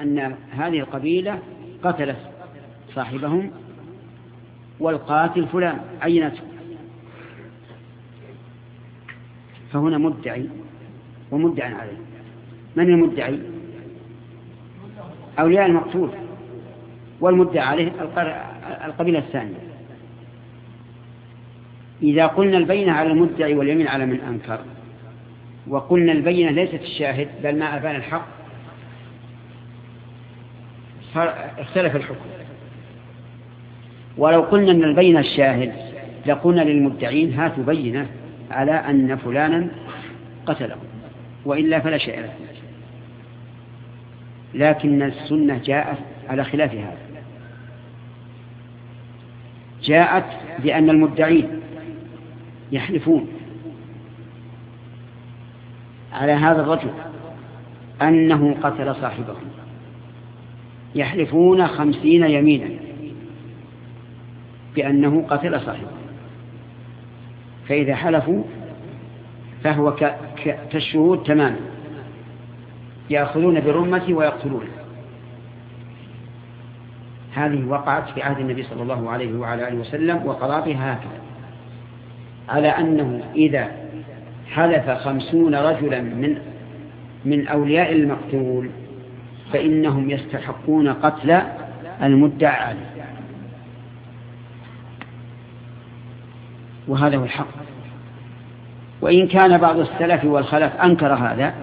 أن هذه القبيلة قتلت صاحبهم والقاتل فلان عينته. فهنا مدعي ومدعى عليه. من المدعي؟ أولياء المقتول. والمدعى عليه القبيلة الثانية. إذا قلنا البينة على المدعي واليمين على من أنكر وقلنا البينة ليست الشاهد بل ما أبان الحق اختلف الحكم. ولو قلنا أن البينة الشاهد لقلنا للمدعين هاتوا بينة على أن فلانا قتله وإلا فلا شيء له. لكن السنة جاءت على خلاف هذا. جاءت بأن المدعين يحلفون على هذا الرجل أنه قتل صاحبه يحلفون خمسين يمينا بأنه قتل صاحبه. فإذا حلفوا فهو كالشهود تماما يأخذون برمته ويقتلونه هذه وقعت في عهد النبي صلى الله عليه وعلى آله وسلم وقضى بها هكذا. على أنه إذا حلف خمسون رجلا من من أولياء المقتول فإنهم يستحقون قتل المدعى. عليه وهذا هو الحق. وإن كان بعض السلف والخلف أنكر هذا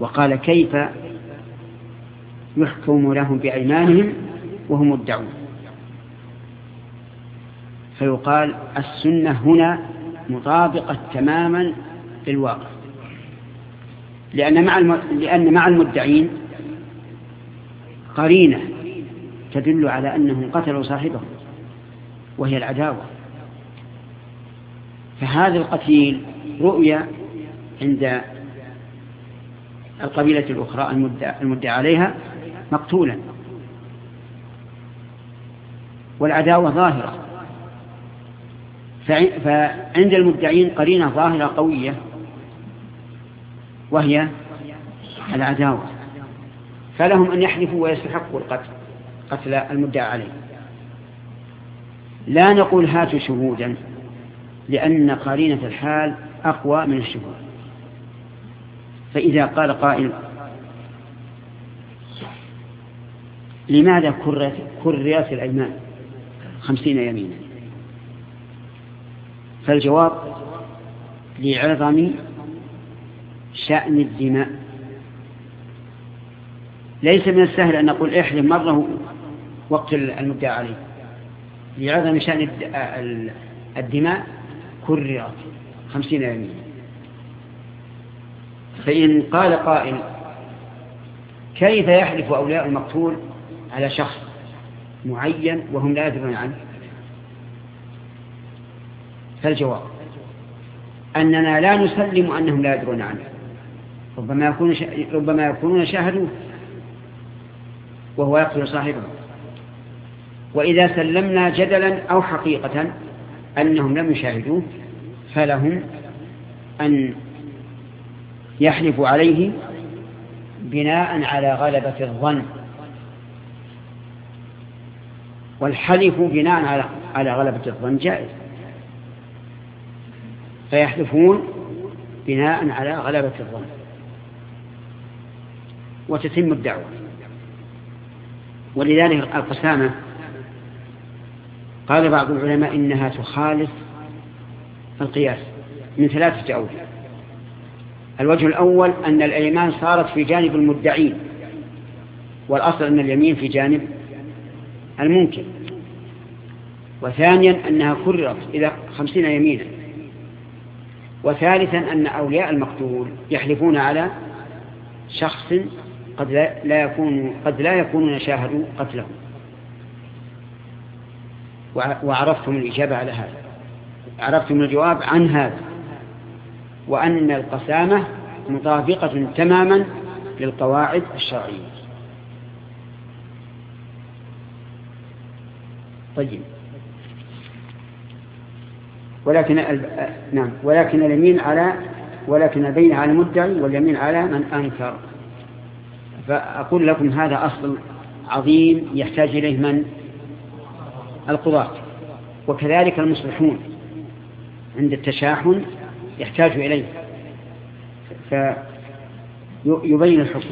وقال كيف يحكم لهم بأيمانهم وهم مدعون. فيقال السنة هنا مطابقة تماما للواقع. لأن مع. لأن مع المدعين قرينة تدل على أنهم قتلوا صاحبهم وهي العداوة. فهذا القتيل رؤيا عند القبيلة الأخرى المدعى عليها مقتولا. والعداوة ظاهرة. فعند المدعين قرينة ظاهرة قوية وهي العداوة. فلهم أن يحلفوا ويستحقوا القتل قتل المدعى عليه. لا نقول هاتوا شهودا لأن قرينة الحال أقوى من الشهود. فإذا قال قائل لماذا كررت الأيمان خمسين يمينا؟ فالجواب لعظم شأن الدماء. ليس من السهل أن نقول احلم مرة وقت المدعى عليه. لعظم شأن الدماء كررت خمسين يمين فإن قال قائل كيف يحلف أولياء المقتول على شخص معين وهم لا يدرون عنه؟ فالجواب أننا لا نسلم أنهم لا يدرون عنه. ربما, يكون ربما يكونون شاهدوه وهو يقتل صاحبه. وإذا سلمنا جدلا أو حقيقة أنهم لم يشاهدوه فلهم أن يحلفوا عليه بناء على غلبة الظن. والحلف بناء على غلبة الظن جائز. فيحلفون بناء على غلبة الظن. وتتم الدعوة. ولذلك القسامة قال بعض العلماء إنها تخالف القياس من ثلاثة أوجه الوجه الأول أن الأيمان صارت في جانب المدعين والأصل أن اليمين في جانب الممكن وثانيا أنها كررت إلى خمسين يمينا. وثالثا أن أولياء المقتول يحلفون على شخص قد لا يكون قد لا يكونون شاهدوا قتله وعرفتم الإجابة على هذا. عرفتم الجواب عن هذا. وأن القسامة مطابقة تماما للقواعد الشرعية. طيب. ولكن نعم. ولكن اليمين على ولكن البين على المدعي واليمين على من أنكر. فأقول لكم هذا أصل عظيم يحتاج إليه من؟ القضاة. وكذلك المصلحون. عند التشاحن يحتاج إليه. فيبين الحكم.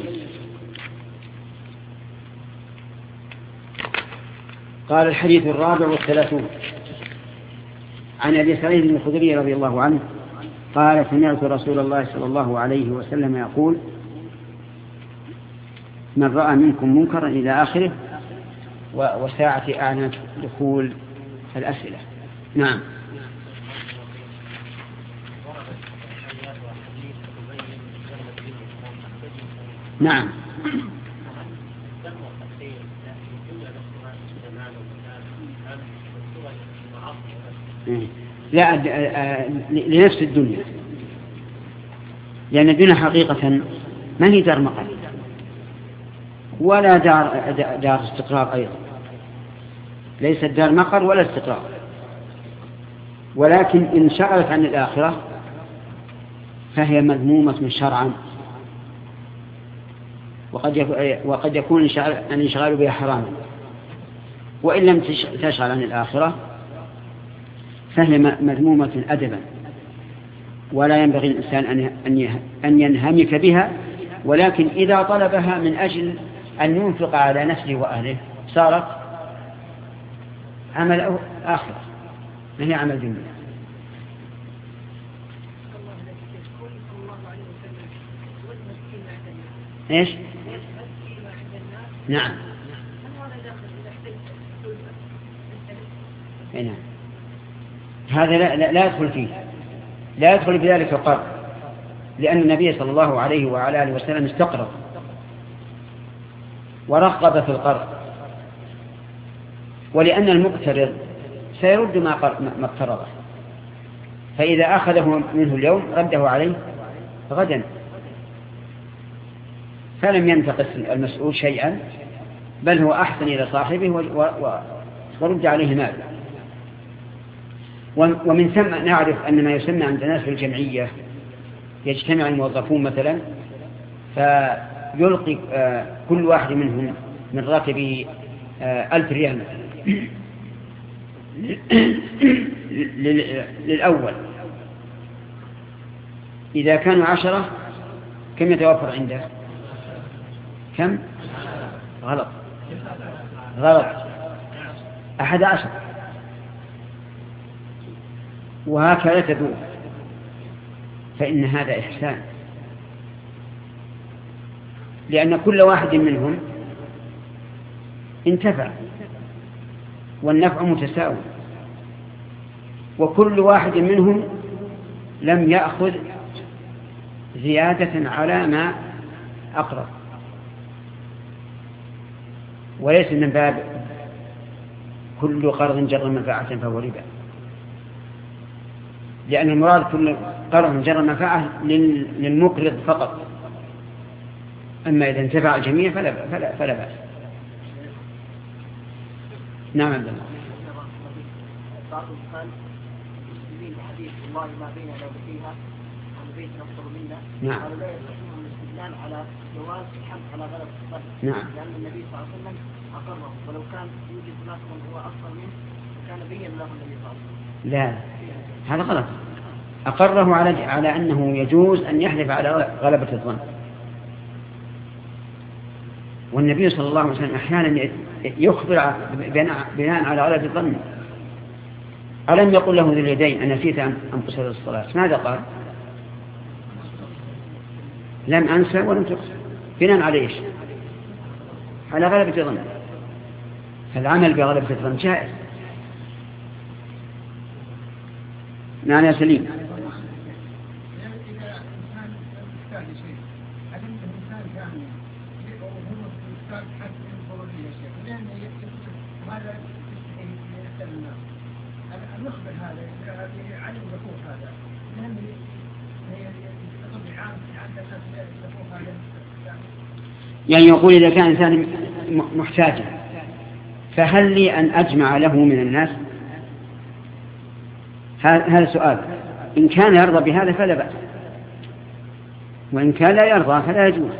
قال الحديث الرابع والثلاثون. عن أبي سعيد الخدري رضي الله عنه قال سمعت رسول الله صلى الله عليه وسلم يقول من رأى منكم منكرا إلى آخره وساعة أعنت دخول الأسئلة. نعم. نعم. لا لنفس الدنيا. لأن الدنيا حقيقة. ما هي دار مقر ولا دار, دار استقرار أيضا. ليست دار مقر ولا استقرار. ولكن إن شغلت عن الآخرة فهي مذمومة شرعا. وقد وقد يكون الإنشغال بها حراما وإن لم تشغل عن الآخرة فهي مذمومة أدبا. ولا ينبغي الإنسان أن ينهمك بها ولكن إذا طلبها من أجل أن ينفق على نفسه وأهله. صارت عمل آخر. هي عمل دنيا؟ إيش؟ نعم. نعم. هذا لا, لا, لا يدخل فيه. لا يدخل في ذلك القرض. لأن النبي صلى الله عليه وعلى آله وسلم استقرض. ورغب في القرض. ولأن المقترض سيرد ما اقترضه فإذا أخذه منه اليوم رده عليه غدا. فلم ينتقص المسؤول شيئا بل هو أحسن إلى صاحبه ورد عليه ماله ومن ثم نعرف أن ما يسمى عند الناس في الجمعية يجتمع الموظفون مثلا فيلقي آه، كل واحد منهم من راتبه آه، ألف ريال للأول. إذا كانوا عشرة كم يتوفر عنده؟ كم؟ غلط. غلط. أحد عشر. وهكذا تدور. فإن هذا إحسان. لأن كل واحد منهم انتفع والنفع متساوي وكل واحد منهم لم يأخذ زيادة على ما أقرب. وليس من باب كل قرض جر منفعة فهو ربا. لأن المراد كل قرض جر منفعة للمقرض فقط. أما إذا انتفع الجميع فلا, فلا, فلا بأس. نعم عبد الله. والله ما بين فيها البيت نفطر منا نعم. قالوا لا الاستدلال على جواز الحمد على غلبة القدر نعم. لأن النبي صلى الله عليه وسلم أقره ولو كان يوجد هناك من هو أفضل منه كان بين له النبي صلى الله عليه وسلم. لا. هذا غلط. أقره على على أنه يجوز أن يحلف على غلبة الظن. والنبي صلى الله عليه وسلم أحيانا يخبر بناء على غلبة الظن. ألم يقل له ذو اليدين أنا نسيت أن تصل الصلاة؟ ماذا قال؟ لم أنسى ولم تقصر بناء على إيش؟ على غلبة الظن. فالعمل بغلبة الظن جائز. يا سليم. يعني يقول إذا كان إنسان محتاجا فهل لي أن أجمع له من الناس؟ هذا سؤال. إن كان يرضى بهذا فلا بأس. وإن كان لا يرضى فلا يجوز.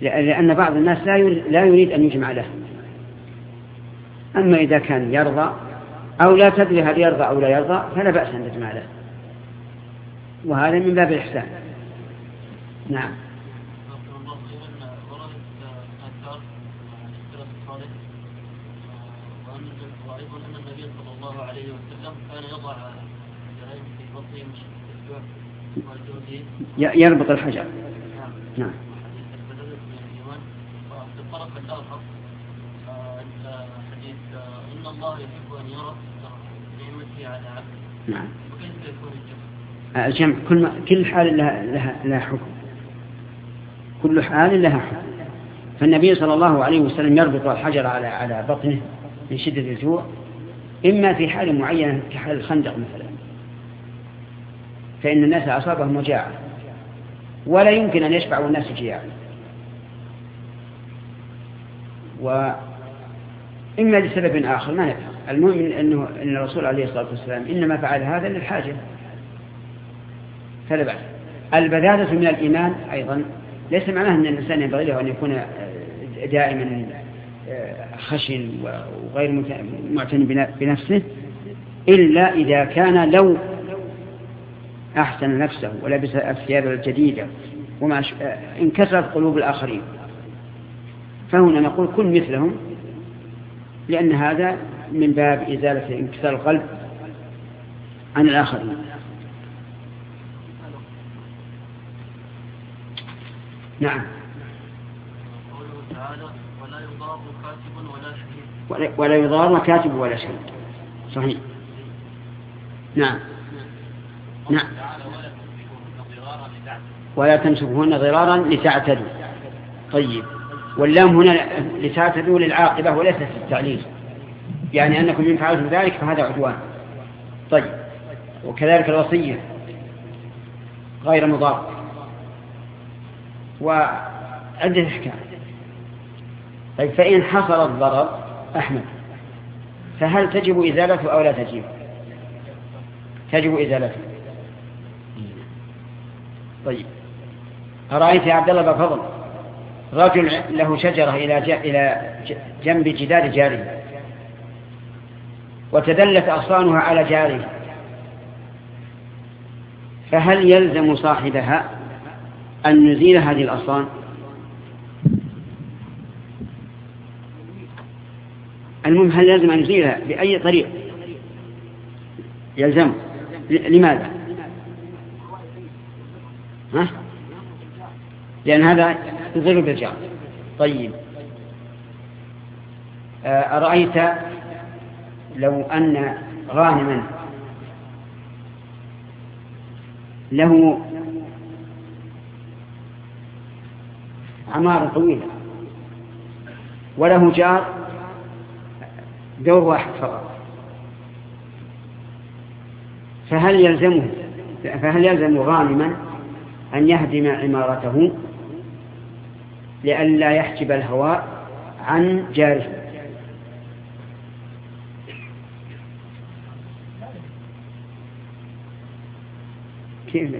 لأن بعض الناس لا يريد أن يجمع له. أما إذا كان يرضى أو لا تدري هل يرضى أو لا يرضى فلا بأس أن تجمع له. وهذا من باب الإحسان. نعم. يربط الحجر. نعم. حديث إن الله يحب أن يرى نعمته على عبده. نعم. وكيف يكون الجمع؟ الجمع كل ما كل حال لها لها لها حكم. كل حال لها حكم. فالنبي صلى الله عليه وسلم يربط الحجر على على بطنه من شدة الجوع. إما في حال معينة كحال الخندق مثلا. فإن الناس أصابهم مجاعة. ولا يمكن أن يشبعوا الناس جياعا وإما لسبب آخر ما نفهم. المهم أنه أن الرسول عليه الصلاة والسلام إنما فعل هذا للحاجة. فلا بأس. البذاذة من الإيمان أيضا ليس معناه أن الإنسان ينبغي له أن يكون دائما خشن وغير معتني بنفسه إلا إذا كان لو أحسن نفسه ولبس الثياب الجديدة وما انكسرت قلوب الآخرين. فهنا نقول كن مثلهم لأن هذا من باب إزالة انكسار القلب عن الآخرين. نعم. يضار كاتب ولا يضار كاتب ولا شهيد صحيح. نعم. نعم. ولا تمسكوهن ضرارا لتعتدوا. طيب. واللام هنا لتعتدوا للعاقبة وليست التعليل. يعني أنكم إن فعلتم ذلك فهذا عدوان. طيب. وكذلك الوصية غير مضار وعدة أحكام. طيب فإن حصل الضرر أحمد. فهل تجب إزالته أو لا تجب؟ تجب إزالته طيب. أرأيت يا عبد الله بفضل رجل له شجرة إلى إلى جنب جدار جاره وتدلت أغصانها على جاره. فهل يلزم صاحبها أن نزيل هذه الأغصان؟ المهم هل يلزم أن نزيلها بأي طريق؟ يلزم. لماذا؟ ها؟ لأن هذا يضر بالجار طيب. آه، أرأيت لو أن غانما له عمارة طويلة وله جار دور واحد فقط. فهل يلزمه فهل يلزم غانما أن يهدم عمارته لئلا يحجب الهواء عن جاره؟ كيف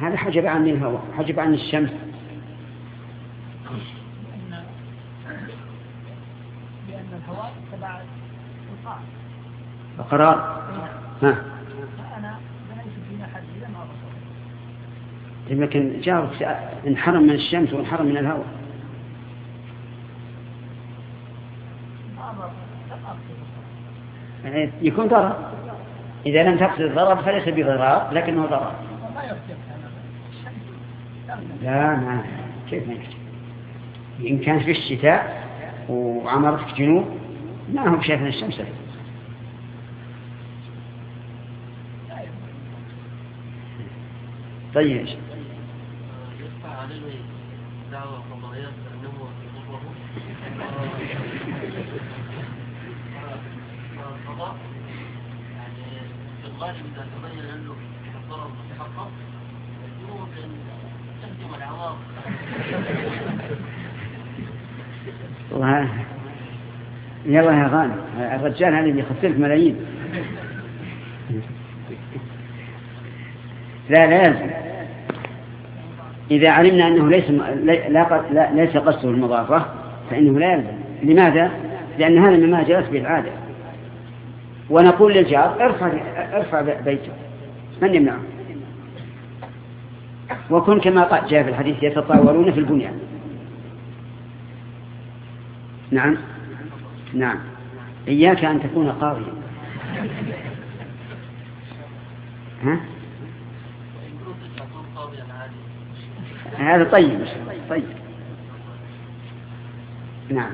هذا حجب عن الهواء حجب عن الشمس لأن الهواء تبع القرار. ها. لكن جارك انحرم من الشمس وانحرم من الهواء. يعني يكون ضرر. إذا لم تقصد الضرر فليس بضرار لكنه ضرر. لا ما كيف ما إن كان في الشتاء وعمرتك جنوب ما هو شايف الشمس. طيب. الغالب إذا أنه العوام يلا يا غانم. الرجال هذا يخسرك ملايين. لا لا إذا علمنا أنه ليس لا ليس قصده المضافة فإنه لا يلزم. لماذا؟ لأن هذا مما جرت به العادة. ونقول للجار ارفع ارفع بيته. من يمنعه؟ وكن كما جاء في الحديث يتطاولون في البنيان. نعم. نعم. إياك أن تكون قاضيا. ها؟ هذا طيب طيب. نعم.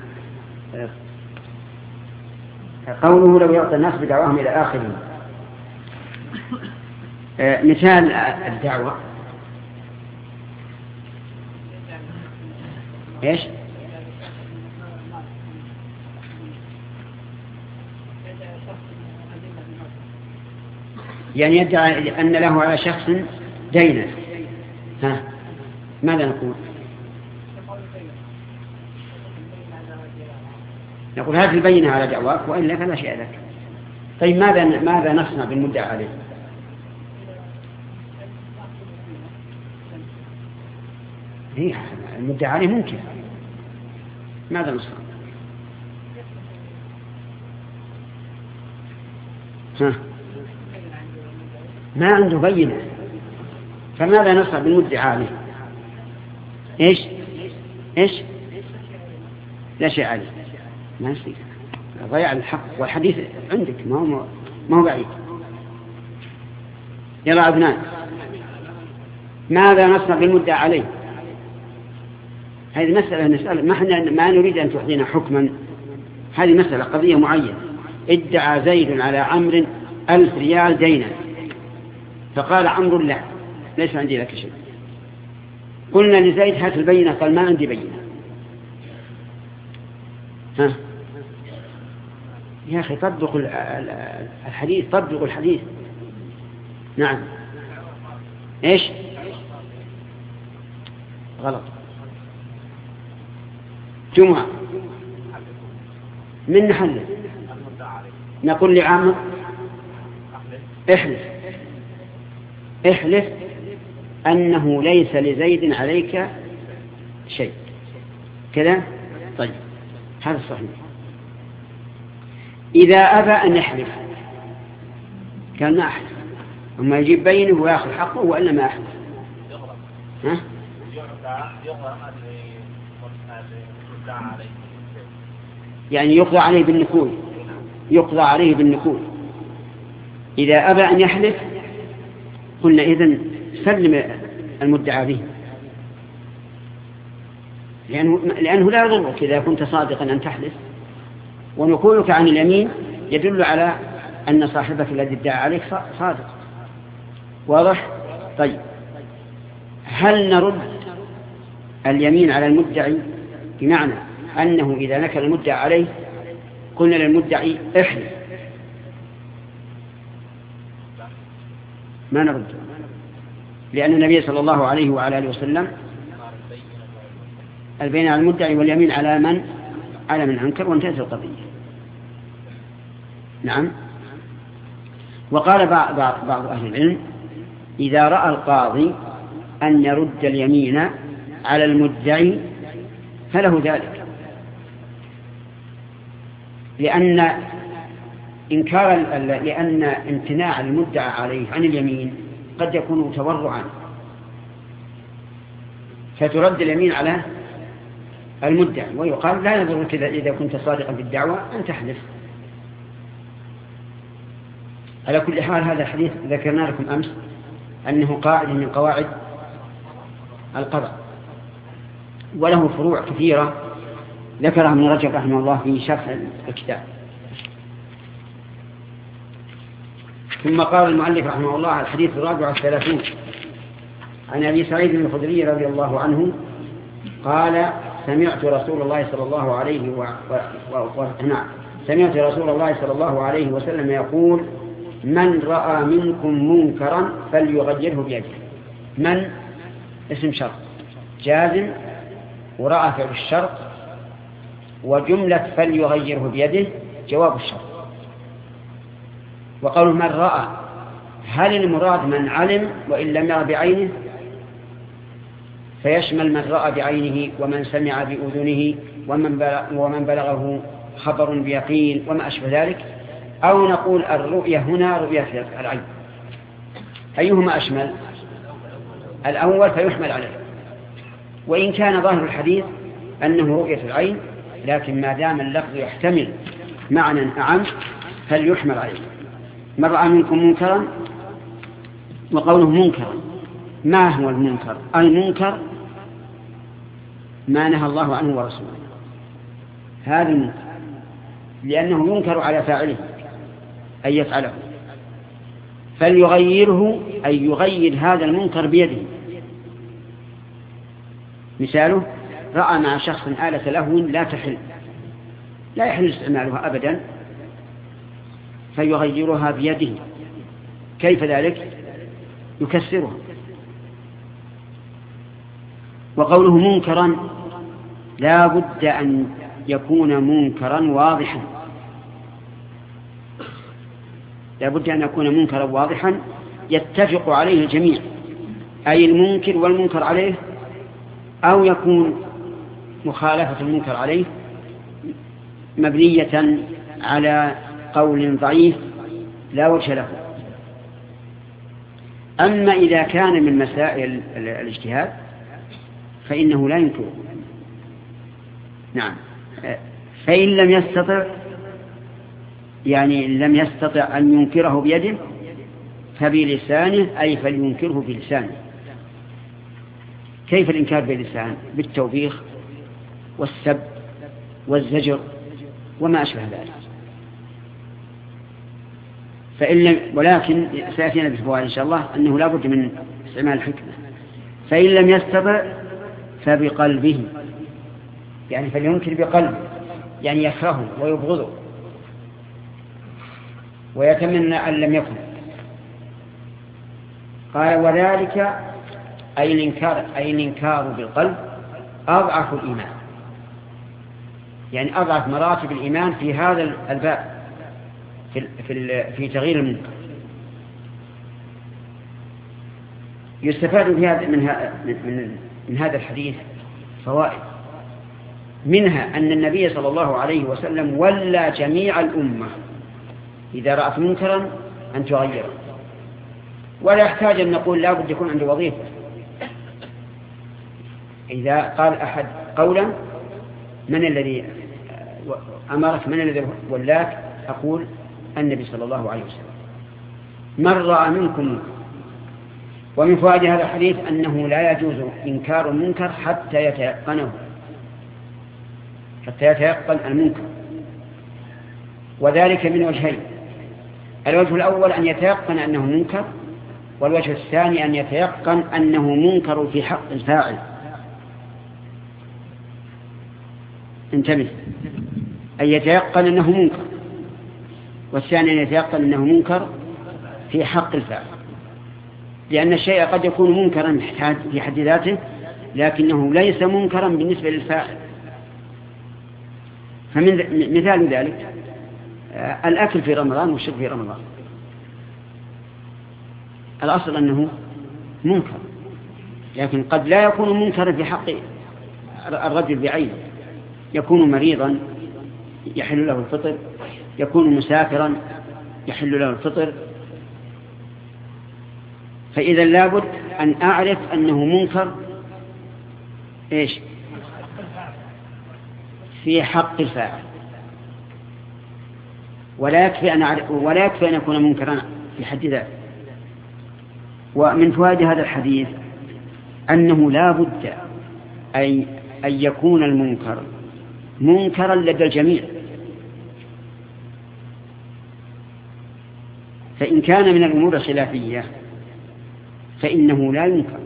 قوله لو يعطى الناس بدعواهم إلى آخره آه، مثال الدعوة. إيش؟ يعني يدعي أن له على شخص دينا ها؟ ماذا نقول؟ نقول هذه البينة على دعواك وإلا فلا شيء لك. طيب ماذا ماذا نصنع بالمدعى عليه؟ هي المدعى عليه ممكن. ماذا نصنع؟ ها؟ ما عنده بينة. فماذا نصنع بالمدعى عليه؟ إيش؟ إيش؟ لا شيء عليه. ما يصير ضيع الحق. والحديث عندك. ما هو ما هو بعيد. يلا عدنان ماذا نصنع بالمدعى عليه؟ هذه مسألة نسأل ما إحنا ما نريد أن تعطينا حكما. هذه مسألة قضية معينة. ادعى زيد على عمرو ألف ريال دينا فقال عمرو لا. ليس عندي لك شيء. قلنا لزيد هات البينة قال ما عندي بينة. ها؟ يا أخي طبقوا الحديث طبقوا الحديث. نعم. إيش؟ غلط. جمعة. من نحل؟ نقول لعامر. احلف. احلف. أنه ليس لزيد عليك شيء. كذا؟ طيب. هذا صحيح. إذا أبى أن يحلف كان ما أحلف. أما يجيب بينه ويأخذ حقه وإلا ما أحلف. ها؟ يعني يقضى عليه بالنكول. يقضى عليه بالنكول. إذا أبى أن يحلف قلنا إذن سلم المدعى به. لأنه, لأنه لا يضرك إذا كنت صادقا أن تحلف ونقولك عن اليمين يدل على أن صاحبك الذي ادعى عليك صادق. واضح؟ طيب. هل نرد اليمين على المدعي بمعنى أنه إذا نكل المدعى عليه قلنا للمدعي احلف؟ ما نرد. لأن النبي صلى الله عليه وعلى آله وسلم البين على المدعي واليمين على من؟ على من أنكر وانتهت القضية. نعم. وقال بعض, بعض أهل العلم إذا رأى القاضي أن يرد اليمين على المدعي فله ذلك. لأن إنكار لأن امتناع المدعى عليه عن اليمين قد يكون تورعا فترد اليمين على المدعي ويقال لا يضرك إذا كنت صادقا في الدعوة أن تحلف. على كل حال هذا الحديث ذكرنا لكم أمس أنه قاعد من قواعد القضاء وله فروع كثيرة ذكرها ابن رجب رحمه الله في شرح الكتاب. ثم قال المؤلف رحمه الله الحديث الرابع والثلاثون. عن أبي سعيد الخدري رضي الله عنه قال سمعت رسول الله صلى الله عليه و... و... و... نعم. سمعت رسول الله صلى الله عليه وسلم يقول من رأى منكم منكرا فليغيره بيده. من؟ اسم شرط. جازم ورأى فعل الشرط. وجملة فليغيره بيده. جواب الشرط. وقول من رأى؟ هل المراد من علم وإن لم يرى بعينه؟ فيشمل من رأى بعينه ومن سمع بأذنه ومن ومن بلغه خبر بيقين وما أشبه ذلك؟ أو نقول الرؤية هنا رؤية العين. أيهما أشمل؟ الأول فيحمل عليه. وإن كان ظاهر الحديث أنه رؤية العين لكن ما دام اللفظ يحتمل معنى أعم فليحمل عليه. من رأى منكم منكرا وقوله منكرا ما هو المنكر؟ المنكر ما نهى الله عنه ورسوله. هذا المنكر لأنه ينكر على فاعله أن يفعله. فليغيره أي يغير هذا المنكر بيده. مثاله رأى مع شخص آلة لهو لا تحل. لا يحل استعمالها أبدا. فيغيرها بيده. كيف ذلك؟ يكسرها. وقوله منكرا لا بد أن يكون منكرا واضحا. لا بد أن يكون منكرا واضحا يتفق عليه الجميع. أي المنكر والمنكر عليه أو يكون مخالفة المنكر عليه مبنية على قول ضعيف لا وجه له. أما إذا كان من مسائل الاجتهاد فإنه لا ينكره. نعم. فإن لم يستطع يعني لم يستطع أن ينكره بيده فبلسانه أي فلينكره بلسانه. كيف الإنكار باللسان بالتوبيخ والسب والزجر وما أشبه ذلك. فإن لم ولكن سيأتينا بالفوائد إن شاء الله أنه لا بد من استعمال الحكمة. فإن لم يستطع فبقلبه. يعني فلينكر بقلبه. يعني يكرهه ويبغضه. ويتمنى أن لم يكن. قال وذلك أي الإنكار أي الإنكار بالقلب أضعف الإيمان. يعني أضعف مراتب الإيمان في هذا الباب. في في في تغيير المنكر يستفاد في هذا من, من, من هذا الحديث فوائد. منها أن النبي صلى الله عليه وسلم ولى جميع الأمة. إذا رأت منكرا أن تغيره. ولا يحتاج أن نقول لا بد يكون عندي وظيفة. إذا قال أحد قولا من الذي أمرك من الذي ولاك؟ أقول النبي صلى الله عليه وسلم. من رأى منكم ومن فوائد هذا الحديث أنه لا يجوز إنكار المنكر حتى يتيقنه. حتى يتيقن المنكر. وذلك من وجهين. الوجه الأول أن يتيقن أنه منكر والوجه الثاني أن يتيقن أنه منكر في حق الفاعل. انتبه. أن يتيقن أنه منكر. والثاني أن يتيقن أنه منكر في حق الفاعل. لأن الشيء قد يكون منكرا في حد ذاته لكنه ليس منكرا بالنسبة للفاعل. فمن مثال ذلك آه، الأكل في رمضان والشرب في رمضان. الأصل أنه منكر لكن قد لا يكون منكرا في حق الرجل بعينه. يكون مريضا يحل له الفطر يكون مسافرا يحل له الفطر. فإذا لابد أن أعرف أنه منكر إيش؟ في حق الفاعل. ولا يكفي أن أعرف ولا يكفي أن يكون منكرا في حد ذاته. ومن فوائد هذا الحديث أنه لا بد أن يكون المنكر منكرا لدى الجميع. فإن كان من الأمور الخلافية فإنه لا ينكر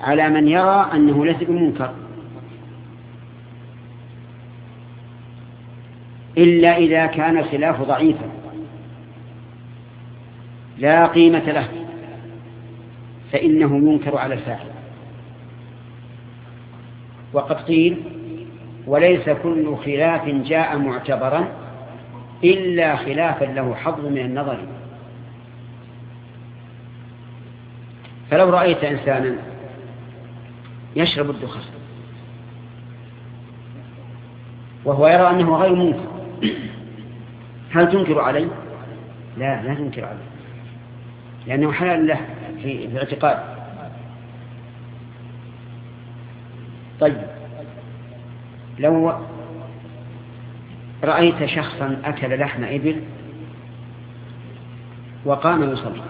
على من يرى أنه ليس بمنكر. إلا إذا كان الخلاف ضعيفا لا قيمة له فإنه ينكر على الفاعل. وقد قيل وليس كل خلاف جاء معتبرا إلا خلافا له حظ من النظر. فلو رأيت إنسانا يشرب الدخان وهو يرى أنه غير منكر هل تنكر عليه؟ لا لا تنكر عليه لأنه حلال له في الاعتقاد طيب لو رأيت شخصا أكل لحم إبل وقام يصلي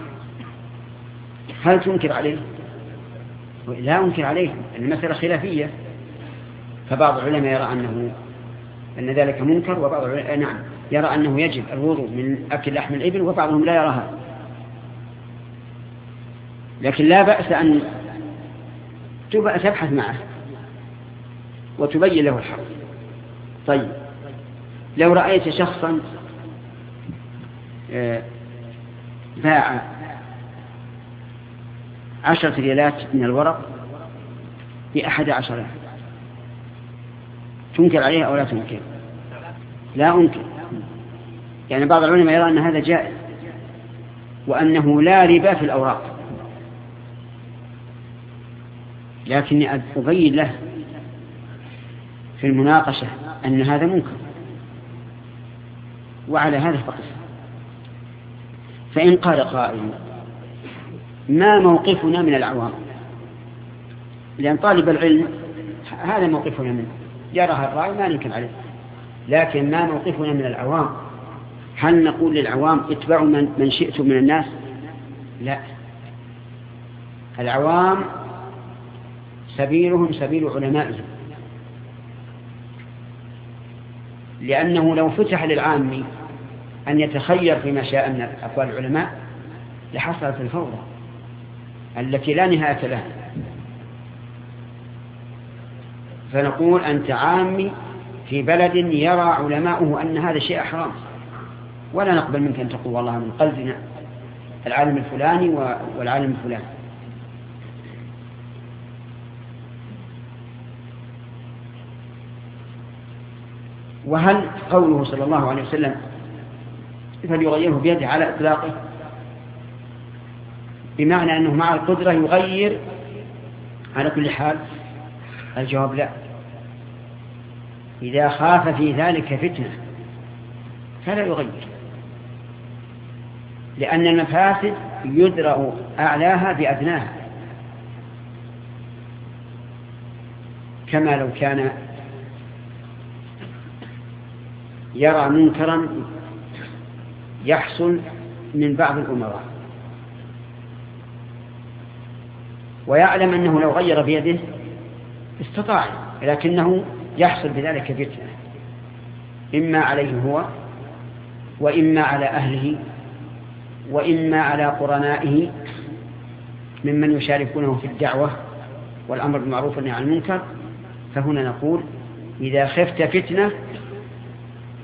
هل تنكر عليه؟ لا أنكر عليه المسألة خلافية. فبعض العلماء يرى أنه أن ذلك منكر وبعض العلماء نعم يرى أنه يجب الوضوء من أكل لحم الإبل وبعضهم لا يرى هذا لكن لا بأس أن تبحث معه وتبين له الحق. طيب. لو رأيت شخصا آه، باع عشرة ريالات من الورق بأحد عشر. تنكر عليه أو لا تنكر؟ لا أنكر. يعني بعض العلماء يرى أن هذا جائز وأنه لا ربا في الأوراق. لكني أبين له في المناقشة أن هذا منكر. وعلى هذا فقط. فإن قال قائل ما موقفنا من العوام. لأن طالب العلم هذا موقفنا منه. جرها الرأي ما ننكر عليه. لكن ما موقفنا من العوام. هل نقول للعوام اتبعوا من, من شئتم من الناس؟ لا. العوام سبيلهم سبيل علمائهم. لأنه لو فتح للعام أن يتخير فيما شاء من أقوال العلماء لحصلت الفوضى. التي لا نهاية لها. فنقول أنت عامي في بلد يرى علماؤه أن هذا شيء حرام. ولا نقبل منك أن تقول والله من قلبنا العالم الفلاني والعالم الفلاني. وهل قوله صلى الله عليه وسلم فليغيره بيده على إطلاقه؟ بمعنى أنه مع القدرة يغير على كل حال؟ الجواب لا. إذا خاف في ذلك فتنة فلا يغير لأن المفاسد يدرأ أعلاها بأدناها. كما لو كان يرى منكرا يحصل من بعض الأمراء. ويعلم أنه لو غير بيده استطاع لكنه يحصل بذلك فتنة. إما عليه هو وإما على أهله وإما على قرنائه ممن يشاركونه في الدعوة والأمر بالمعروف والنهي عن المنكر. فهنا نقول إذا خفت فتنة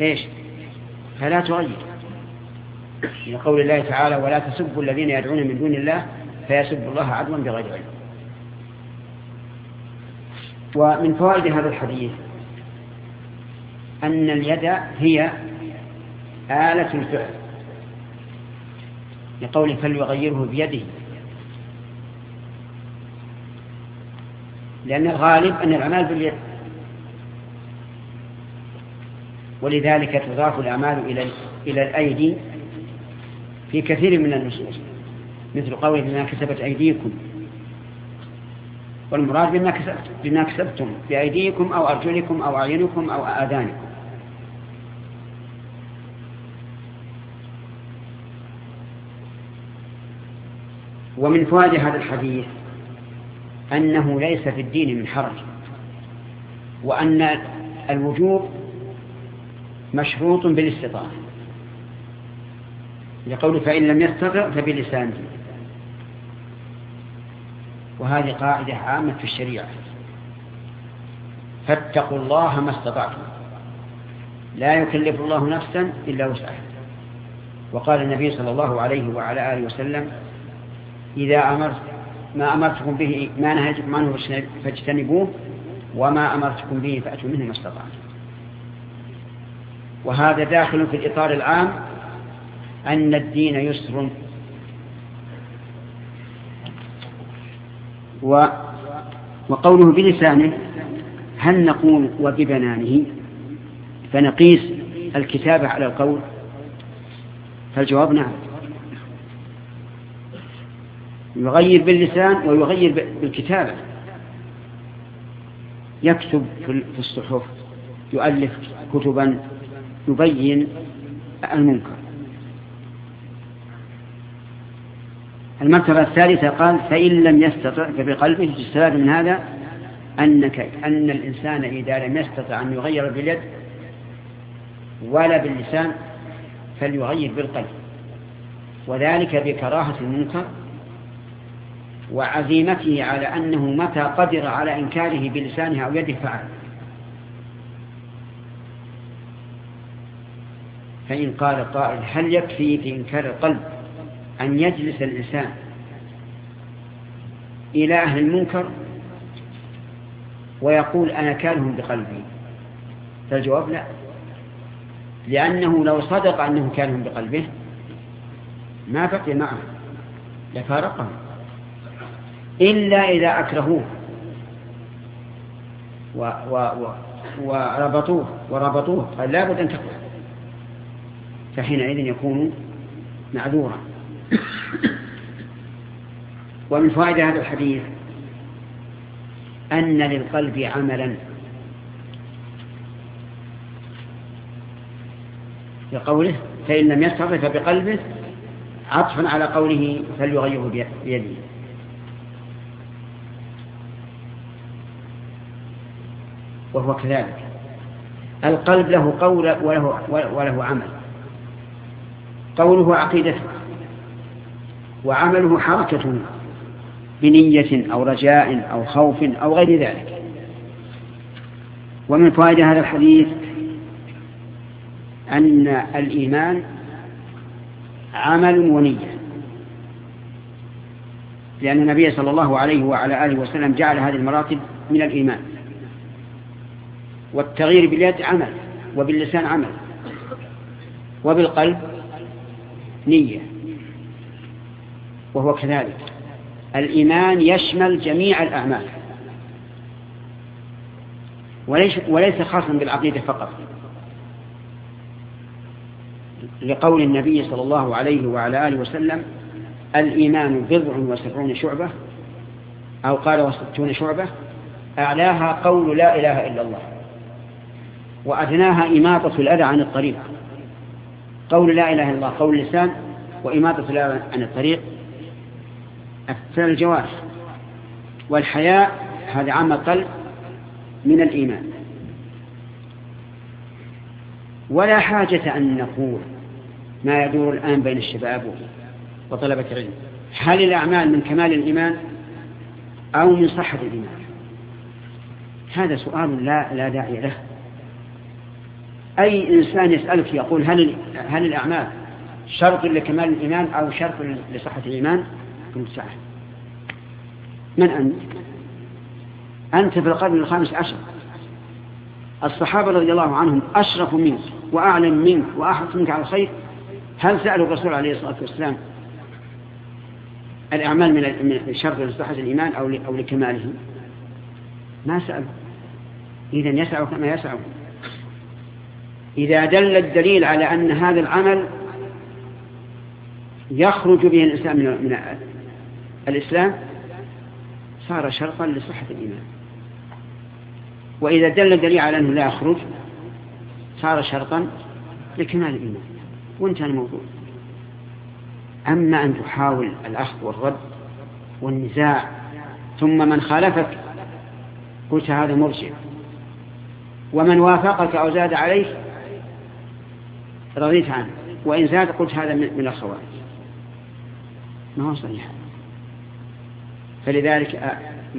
إيش؟ فلا تغير. لقول الله تعالى ولا تسبوا الذين يدعون من دون الله فيسبوا الله عدوا بغير علم. ومن فوائد هذا الحديث أن اليد هي آلة الفعل لقول فليغيره بيده. لأن الغالب أن الأعمال باليد ولذلك تضاف الأعمال إلى الأيدي في كثير من النصوص. مثل قوله بما كسبت أيديكم. والمراد بما, كسبت بما كسبتم بأيديكم أو أرجلكم أو أعينكم أو آذانكم. ومن فوائد هذا الحديث أنه ليس في الدين من حرج وأن الوجوب مشروط بالاستطاعة. لقول فإن لم يستطع فبلسانه. وهذه قاعدة عامة في الشريعة. فاتقوا الله ما استطعتم. لا يكلف الله نفسا إلا وسعها. وقال النبي صلى الله عليه وعلى آله وسلم إذا أمرت ما أمرتكم به ما نهيتكم عنه فاجتنبوه وما أمرتكم به فأتوا منه ما استطعتم. وهذا داخل في الإطار العام أن الدين يسر وقوله بلسانه هل نقول وببنانه؟ فنقيس الكتابة على القول. فالجواب نعم. يغير باللسان ويغير بالكتابة. يكتب في الصحف يؤلف كتبا يبين المنكر. المرتبة الثالثة قال فإن لم يستطع فبقلبه الاستفاد من هذا أنك أن الإنسان إذا لم يستطع أن يغير باليد ولا باللسان فليغير بالقلب. وذلك بكراهة المنكر وعزيمته على أنه متى قدر على إنكاره بلسانه أو يده فعل. فإن قال قائل هل يكفي في إنكار القلب أن يجلس الإنسان. إلى أهل المنكر ويقول أنا كاره بقلبي. فالجواب لا. لأنه لو صدق أنه كاره بقلبه ما بقي معه. لفارقه إلا إذا أكرهوه و و و وربطوه وربطوه. قال لابد أن تكره. فحينئذ يكون معذورا. ومن فوائد هذا الحديث أن للقلب عملا. لقوله فإن لم يستطع فبقلبه عطفا على قوله فليغيره بيده. وهو كذلك. القلب له قول وله, وله عمل. قوله عقيدته وعمله حركة بنية أو رجاء أو خوف أو غير ذلك. ومن فوائد هذا الحديث أن الإيمان عمل ونية. لأن النبي صلى الله عليه وعلى آله وسلم جعل هذه المراتب من الإيمان. والتغيير باليد عمل وباللسان عمل وبالقلب نية. وهو كذلك. الإيمان يشمل جميع الأعمال. وليس, خاصا بالعقيدة فقط. لقول النبي صلى الله عليه وعلى آله وسلم الإيمان بضع وسبعون شعبة أو قال وستون شعبة أعلاها قول لا إله إلا الله وأدناها إماطة الأذى عن الطريق. قول لا إله إلا الله قول اللسان وإماطة الأذى عن الطريق. فعل الجوارح والحياء هذا عمل قلب من الإيمان. ولا حاجة أن نقول ما يدور الآن بين الشباب وطلبة العلم. هل الأعمال من كمال الإيمان أو من صحة الإيمان؟ هذا سؤال لا, لا داعي له. أي إنسان يسألك يقول هل, هل الأعمال شرط لكمال الإيمان أو شرط لصحة الإيمان؟ قلت صح من أنت؟ أنت في القرن الخامس عشر. الصحابة رضي الله عنهم أشرف منك وأعلم منك وأحرص منك على الخير. هل سألوا الرسول عليه الصلاة والسلام الأعمال من شرط لصحة الإيمان أو لكماله؟ ما سألوا. إذا يسعوا كما يسعوا إذا دل الدليل على أن هذا العمل يخرج به الإنسان من الإسلام صار شرطا لصحة الإيمان. وإذا دل الدليل على أنه لا يخرج صار شرطا لكمال الإيمان. وانتهى الموضوع. أما أن تحاول الأخذ والرد والنزاع ثم من خالفك قلت هذا مرجع. ومن وافقك أو زاد عليك رضيت عنه. وإن زاد قلت هذا من الخوارج. ما هو صحيح؟ فلذلك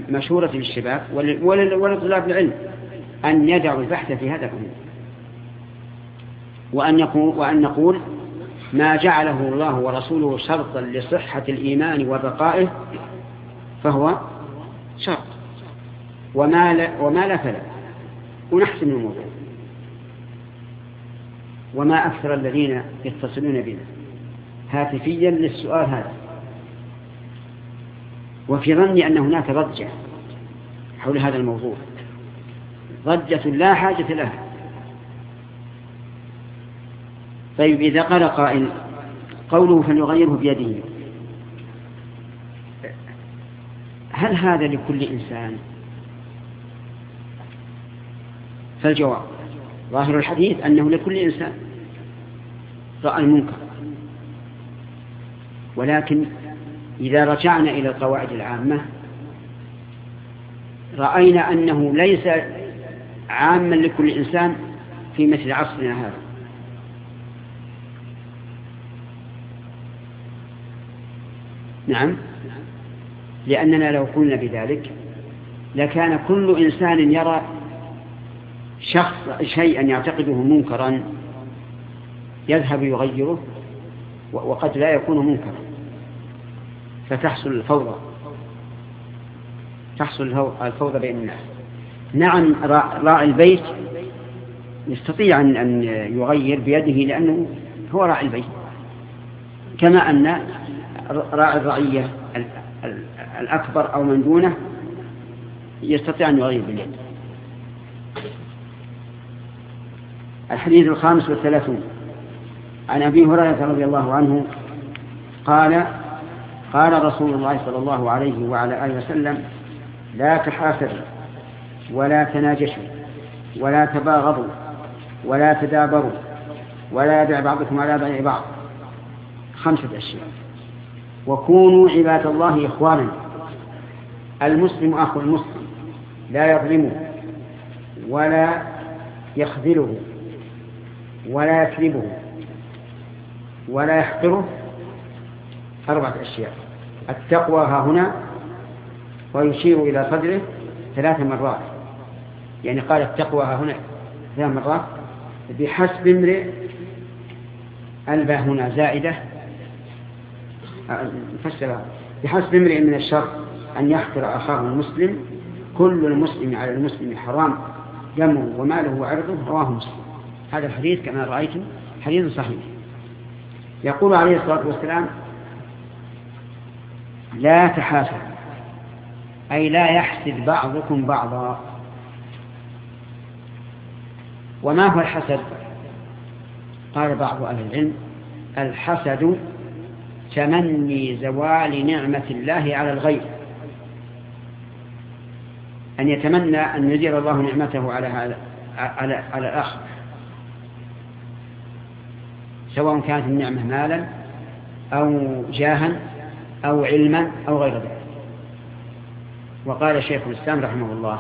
مشورة للشباب ولطلاب العلم أن يدعوا البحث في هذا الأمر. وأن, وأن نقول ما جعله الله ورسوله شرطا لصحة الإيمان وبقائه فهو شرط. وما لا, وما لا فلا. ونحسن الموضوع. وما أكثر الذين يتصلون بنا. هاتفيا للسؤال هذا. وفي ظني أن هناك ضجة حول هذا الموضوع. ضجة لا حاجة لها. طيب إذا قال قائل قوله فليغيره بيده. هل هذا لكل إنسان؟ فالجواب ظاهر الحديث أنه لكل إنسان. رأى المنكر. ولكن إذا رجعنا إلى القواعد العامة رأينا أنه ليس عاما لكل إنسان في مثل عصرنا هذا. نعم. لأننا لو قلنا بذلك لكان كل إنسان يرى شخص شيئا يعتقده منكرا يذهب يغيره وقد لا يكون منكرا. فتحصل الفوضى. تحصل الفوضى بين الناس. نعم راعي البيت يستطيع أن يغير بيده لأنه هو راعي البيت. كما أن راعي الرعية الأكبر أو من دونه يستطيع أن يغير باليد الحديث الخامس والثلاثون. عن أبي هريرة رضي الله عنه قال قال رسول الله صلى الله عليه وعلى آله وسلم لا تحاسدوا ولا تناجشوا ولا تباغضوا ولا تدابروا ولا يبع بعضكم على بيع بعض. خمسة أشياء. وكونوا عباد الله إخوانا المسلم أخو المسلم لا يظلمه ولا يخذله ولا يكذبه ولا يحقره أربعة أشياء. التقوى ها هنا ويشير إلى صدره ثلاث مرات. يعني قال التقوى ها هنا ثلاث مرات. بحسب امرئ الباء هنا زائدة. فسر. بحسب امرئ من الشر أن يحقر أخاه المسلم. كل المسلم على المسلم حرام. دمه وماله وعرضه رواه مسلم. هذا الحديث كما رأيتم حديث صحيح. يقول عليه الصلاة والسلام لا تحاسد أي لا يحسد بعضكم بعضا. وما هو الحسد؟ قال بعض أهل العلم الحسد تمني زوال نعمة الله على الغير. أن يتمنى أن يزيل الله نعمته على هذا على على الآخر. سواء كانت النعمة مالا أو جاها أو علما أو غير ذلك. وقال شيخ الإسلام رحمه الله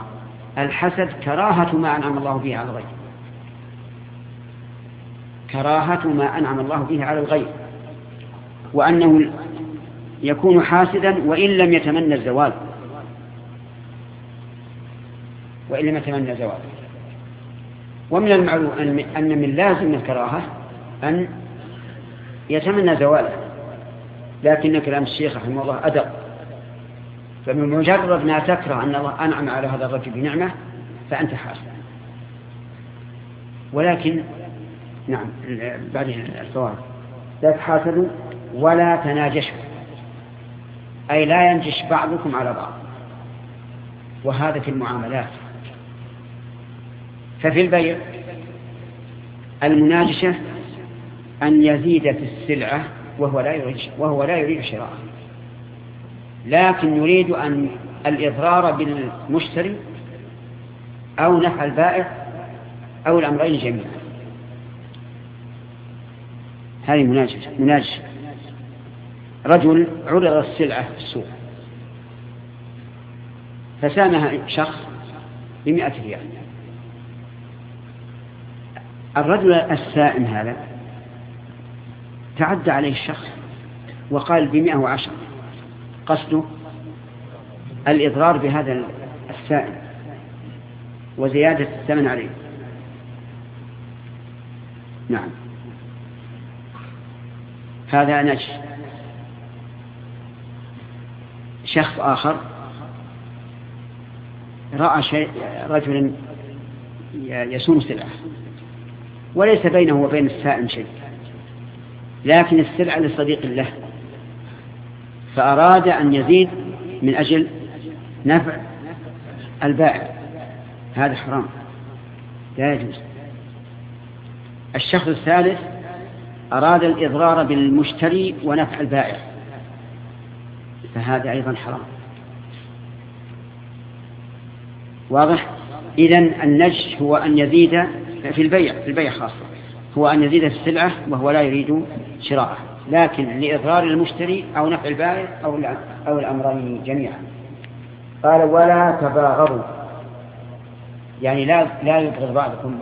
الحسد كراهة ما أنعم الله به على الغير كراهة ما أنعم الله به على الغير وأنه يكون حاسدا وإن لم يتمنى الزوال. وإن لم يتمنى الزوال. ومن المعلوم أن من لازم الكراهة أن يتمنى زواله. لكن كلام الشيخ رحمه الله أدق. فمن مجرد ما تكره أن الله أنعم على هذا الرجل بنعمة فأنت حاسد ولكن نعم بعد الصواب. لا تحاسدوا ولا تناجشوا. أي لا ينجش بعضكم على بعض. وهذا في المعاملات. ففي البيع المناجشة أن يزيد في السلعة وهو لا يريد وهو لا يريد شراءها لكن يريد أن الإضرار بالمشتري أو نفع البائع أو الأمرين جميعا. هذه مناجشة مناجشة رجل عرض السلعة في السوق. فسامها شخص بمئة ريال. الرجل السائم هذا تعدى عليه الشخص وقال بمئة وعشر. قصده الإضرار بهذا السائل وزيادة الثمن عليه. نعم. هذا نجش شخص آخر رأى شيء رجلا يسوم سلعة وليس بينه وبين السائم شيء. لكن السلعة لصديق له فأراد أن يزيد من أجل نفع البائع. هذا حرام. لا يجوز. الشخص الثالث أراد الإضرار بالمشتري ونفع البائع. فهذا أيضا حرام. واضح؟ إذن النجش هو أن يزيد في البيع في البيع خاصة. هو أن يزيد في السلعة وهو لا يريد شراءه لكن لإضرار المشتري أو نفع البائع أو أو الأمرين جميعا. قال ولا تباغضوا. يعني لا لا يبغض بعضكم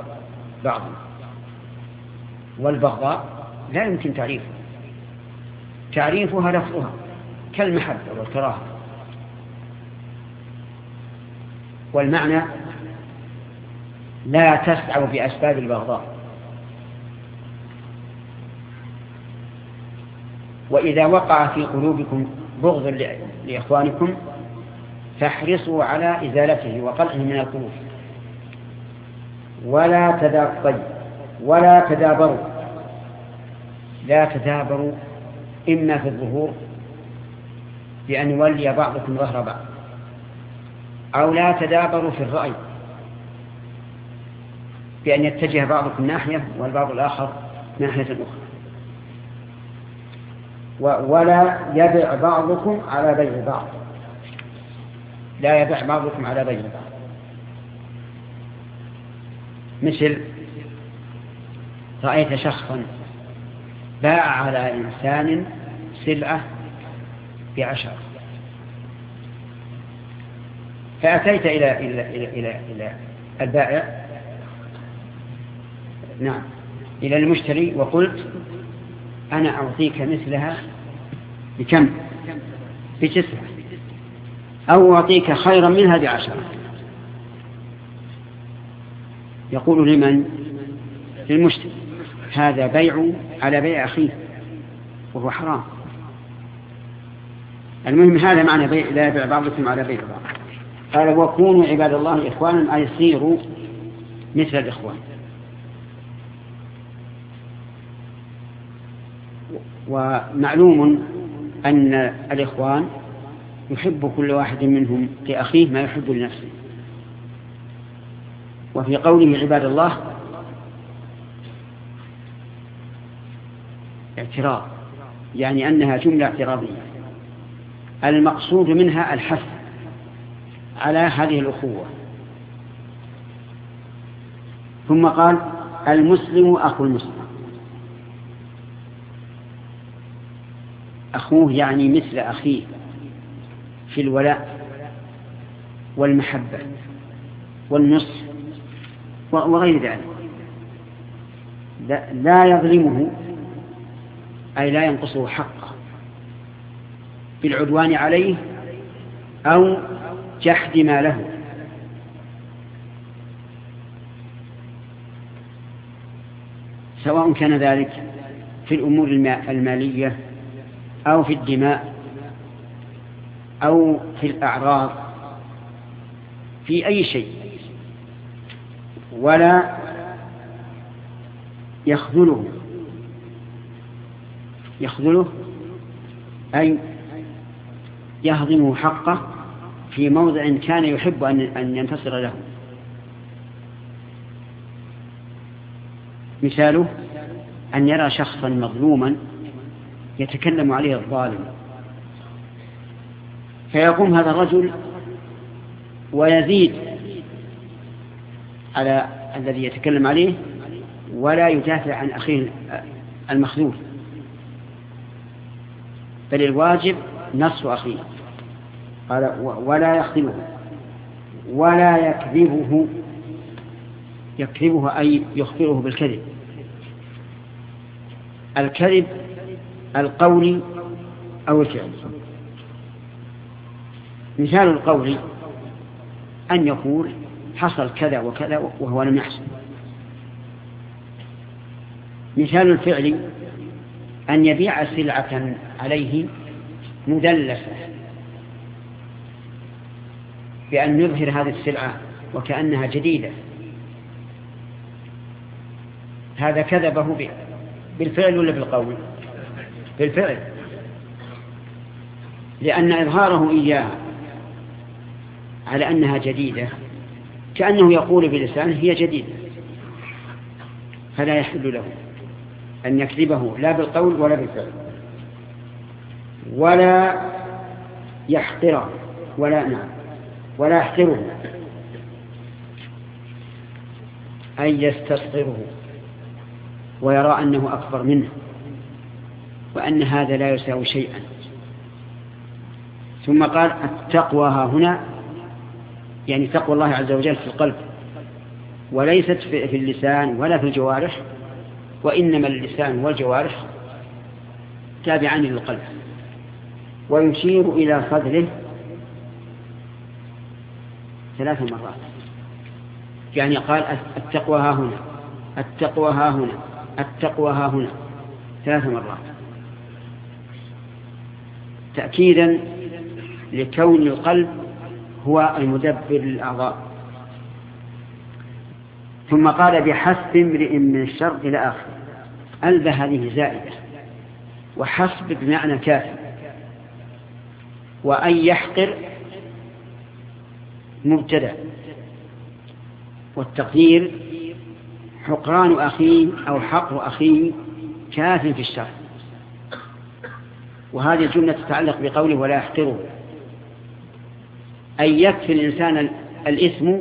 بعضا. والبغضاء لا يمكن تعريفها تعريفها لفظها كالمحبة والكراهة. والمعنى لا تسعوا بأسباب البغضاء. وإذا وقع في قلوبكم بغض لإخوانكم فاحرصوا على إزالته وقلعه من القلوب ولا تدابروا ولا تدابروا. لا تدابروا. إما في الظهور بأن يولي بعضكم ظهر بعض. أو لا تدابروا في الرأي بأن يتجه بعضكم ناحية والبعض الآخر ناحية أخرى. ولا يبع بعضكم على بيع بعض. لا يبع بعضكم على بيع بعض. مثل رأيت شخصا باع على إنسان سلعة بعشرة فأتيت إلى إلى إلى إلى, إلى البائع. نعم. إلى المشتري وقلت أنا أعطيك مثلها بكم؟ بتسعة. أو أعطيك خيرا منها بعشرة. يقول لمن؟ للمشتري. هذا بيع على بيع أخيه وهو حرام. المهم هذا معنى بيع لا يبيع بعضكم على بيع بعض. قال وكونوا عباد الله إخوانا أي صيروا مثل الإخوان. ومعلوم أن الإخوان يحب كل واحد منهم لأخيه ما يحب لنفسه. وفي قوله عباد الله اعتراض يعني أنها جملة اعتراضية. المقصود منها الحث على هذه الأخوة. ثم قال المسلم أخو المسلم. أخوه يعني مثل أخيه في الولاء والمحبة والنصح وغير ذلك. لا يظلمه أي لا ينقصه حقه بالعدوان عليه أو جحد ما له. سواء كان ذلك في الأمور المالية أو في الدماء أو في الأعراض في أي شيء ولا يخذله. يخذله أي يهضمه حقه في موضع كان يحب أن ينتصر له. مثاله أن يرى شخصا مظلوما يتكلم عليه الظالم. فيقوم هذا الرجل ويزيد على الذي يتكلم عليه ولا يدافع عن أخيه المخذول. بل الواجب نص أخيه. قال ولا يخذله ولا يكذبه يكذبه أي يخبره بالكذب. الكذب القول أو الفعل. مثال القول أن يقول حصل كذا وكذا وهو لم يحصل. مثال الفعل أن يبيع سلعة عليه مدلسة بأن يظهر هذه السلعة وكأنها جديدة. هذا كذبه بالفعل ولا بالقول؟ بالفعل. لأن إظهاره إياها على أنها جديدة كأنه يقول بلسانه هي جديدة فلا يحل له أن يكذبه لا بالقول ولا بالفعل ولا يحقره ولا نعم ولا يحقره أي يستصغره ويرى أنه أكبر منه. وأن هذا لا يساوي شيئا. ثم قال التقوى ها هنا يعني تقوى الله عز وجل في القلب وليست في اللسان ولا في الجوارح وإنما اللسان والجوارح تابعان للقلب. ويشير إلى صدره ثلاث مرات. يعني قال التقوى ها هنا التقوى ها هنا التقوى ها هنا ثلاث مرات. تأكيدا لكون القلب هو المدبر للأعضاء. ثم قال بحسب امرئ من الشر إلى آخر ألب هذه زائدة وحسب بمعنى كافي وأن يحقر مبتدأ. والتقدير حقران أخيه أو حقر أخيه كاف في الشر وهذه الجملة تتعلق بقوله ولا يحقره. أن يكفي الإنسان الإثم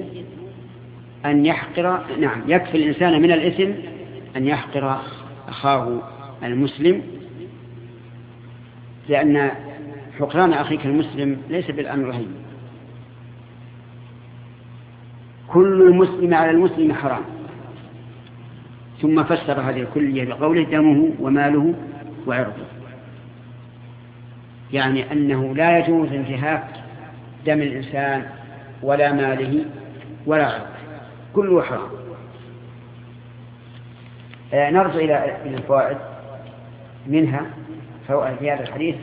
أن يحقر نعم يكفي الإنسان من الإثم أن يحقر أخاه المسلم لأن حقران أخيك المسلم ليس بالأمر رهيب. كل المسلم على المسلم حرام. ثم فسر هذه الكلية بقوله دمه وماله وعرضه. يعني أنه لا يجوز انتهاك دم الإنسان ولا ماله ولا عرضه. كله حرام. آه، نرجع إلى الفوائد منها فوائد في هذا الحديث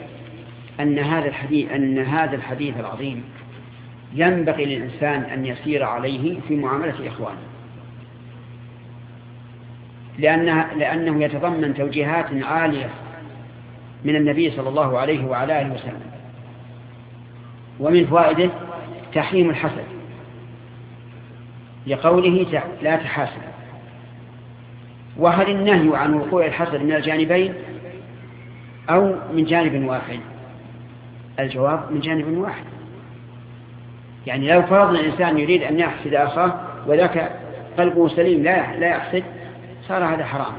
أن هذا الحديث أن هذا الحديث العظيم ينبغي للإنسان أن يسير عليه في معاملة إخوانه. لأنه يتضمن توجيهات عالية من النبي صلى الله عليه وعلى آله وسلم. ومن فوائده تحريم الحسد. لقوله لا تحاسد وهل النهي عن وقوع الحسد من الجانبين أو من جانب واحد؟ الجواب من جانب واحد. يعني لو فرضنا الإنسان يريد أن يحسد أخاه وذاك قلبه سليم لا لا يحسد صار هذا حرام.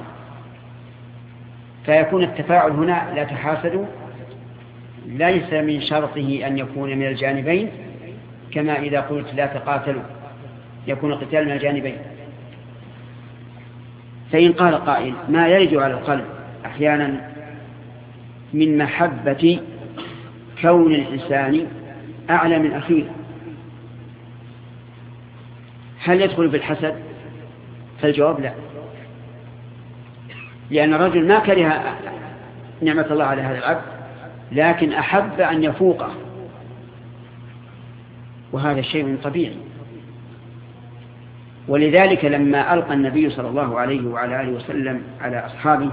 فيكون التفاعل هنا لا تحاسدوا ليس من شرطه أن يكون من الجانبين كما إذا قلت لا تقاتلوا يكون القتال من الجانبين. فإن قال قائل ما يرد على القلب أحيانا من محبة كون الإنسان أعلى من أخيه. هل يدخل في الحسد؟ فالجواب لا. لأن الرجل ما كره نعمة الله على هذا العبد لكن أحب أن يفوقه. وهذا شيء طبيعي. ولذلك لما ألقى النبي صلى الله عليه وعلى آله وسلم على أصحابه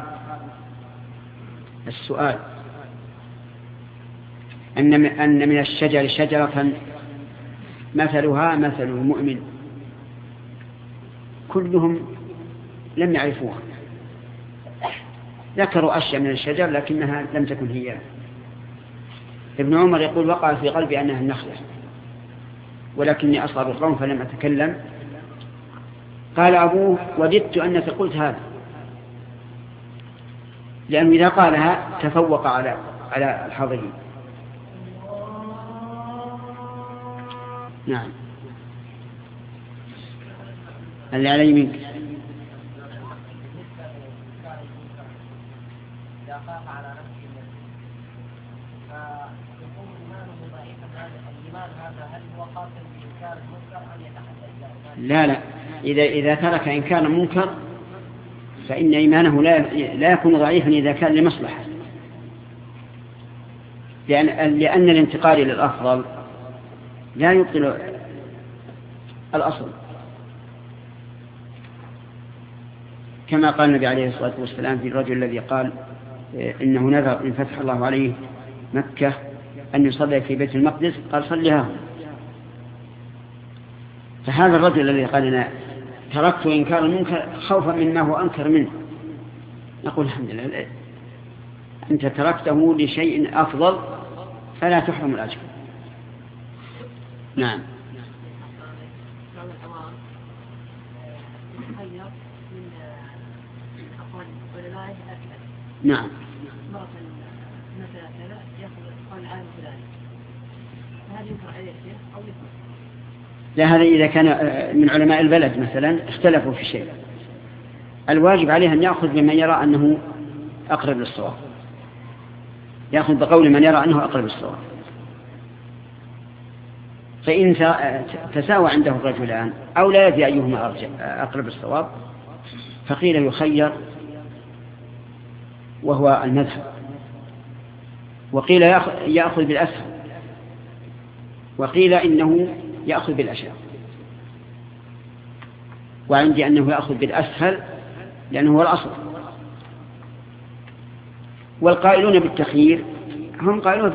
السؤال أن أن من الشجر شجرة مثلها مثل المؤمن. كلهم لم يعرفوها. ذكروا أشياء من الشجر لكنها لم تكن هي. ابن عمر يقول وقع في قلبي أنها النخلة ولكني أصاب القوم فلم أتكلم. قال أبوه وددت أنك قلت هذا لأنه إذا قالها تفوق على على الحاضرين. نعم. اللي على يمينك لا لا. إذا إذا ترك إنكار منكر فإن إيمانه لا لا يكون ضعيفا إذا كان لمصلحة. لأن لأن الانتقال إلى الأفضل لا يبطل الأصل. كما قال النبي عليه الصلاة والسلام في الرجل الذي قال إنه نذر إن فتح الله عليه مكة أن يصلي في بيت المقدس قال صليها فهذا الرجل الذي قال أنا تركت إنكار المنكر خوفا مما هو أنكر منه. نقول الحمد لله. أنت تركته لشيء أفضل فلا تحرم الأجر. نعم. نعم. لا هذا إذا كان من علماء البلد مثلا اختلفوا في شيء. الواجب عليه أن يأخذ بمن يرى أنه أقرب للصواب. يأخذ بقول من يرى أنه أقرب للصواب. فإن تساوى عنده الرجلان أو لا يدري أيهما أرجع أقرب للصواب فقيل يخير وهو المذهب. وقيل يأخذ بالأسهل. وقيل إنه يأخذ بالأشهر. وعندي أنه يأخذ بالأسهل لأنه هو الأصل. والقائلون بالتخيير هم قائلون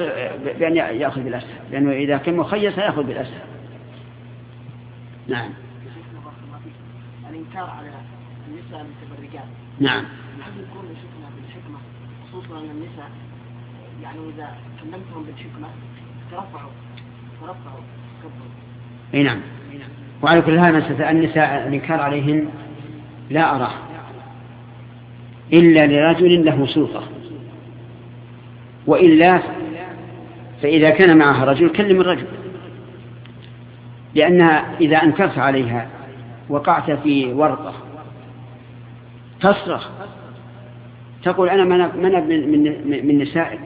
بأن يأخذ بالأسهل لأنه إذا كان مخير سيأخذ بالأسهل نعم. الإنكار على النساء المتبرجات. نعم. هل يكون شفنا بالحكمة؟ خصوصا أن النساء يعني إذا كلمتهم بالحكمة ترفعوا ترفعوا إي نعم. وعلى كل هذا مسألة النساء الإنكار عليهن لا أراه إلا لرجل له سلطة. وإلا فإذا كان معها رجل كلم الرجل. لأنها إذا أنكرت عليها وقعت في ورطة تصرخ. تقول أنا من, من, من نسائك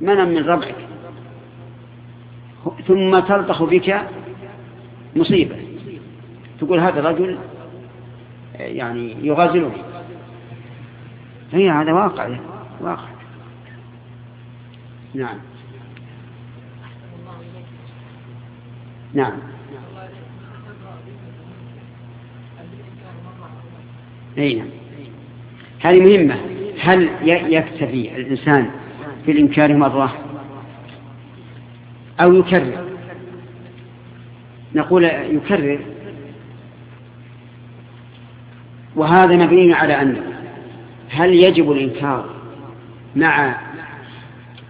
من من ربعك. ثم تلطخ بك مصيبة. تقول هذا الرجل يعني يغازلني هي هذا واقع واقع. نعم. نعم. أي نعم. هذه مهمة. هل يكتفي الإنسان في الإنكار مرة؟ أو يكرر؟ نقول يكرر. وهذا مبني على أن هل يجب الإنكار مع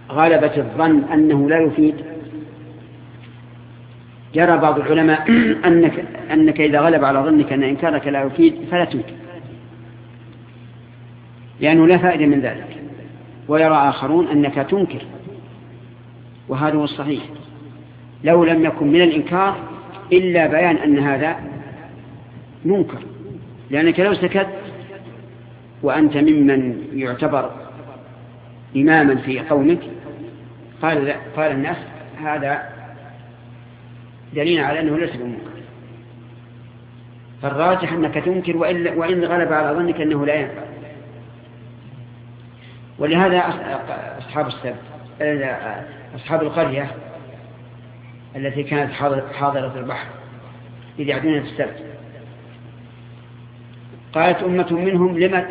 غلبة الظن أنه لا يفيد؟ يرى بعض العلماء أنك, أنك إذا غلب على ظنك أن إنكارك لا يفيد فلا تنكر لأنه لا فائدة من ذلك. ويرى آخرون أنك تنكر. وهذا هو الصحيح. لو لم يكن من الإنكار إلا بيان أن هذا منكر لأنك لو سكت وأنت ممن يعتبر إماما في قومك قال, قال الناس هذا دليل على أنه ليس بمنكر. فالراجح أنك تنكر وإن غلب على ظنك أنه لا ينفع. ولهذا أصحاب السبت أصحاب القرية التي كانت حاضرة البحر إذ يعدون في السبت. قالت أمة منهم لما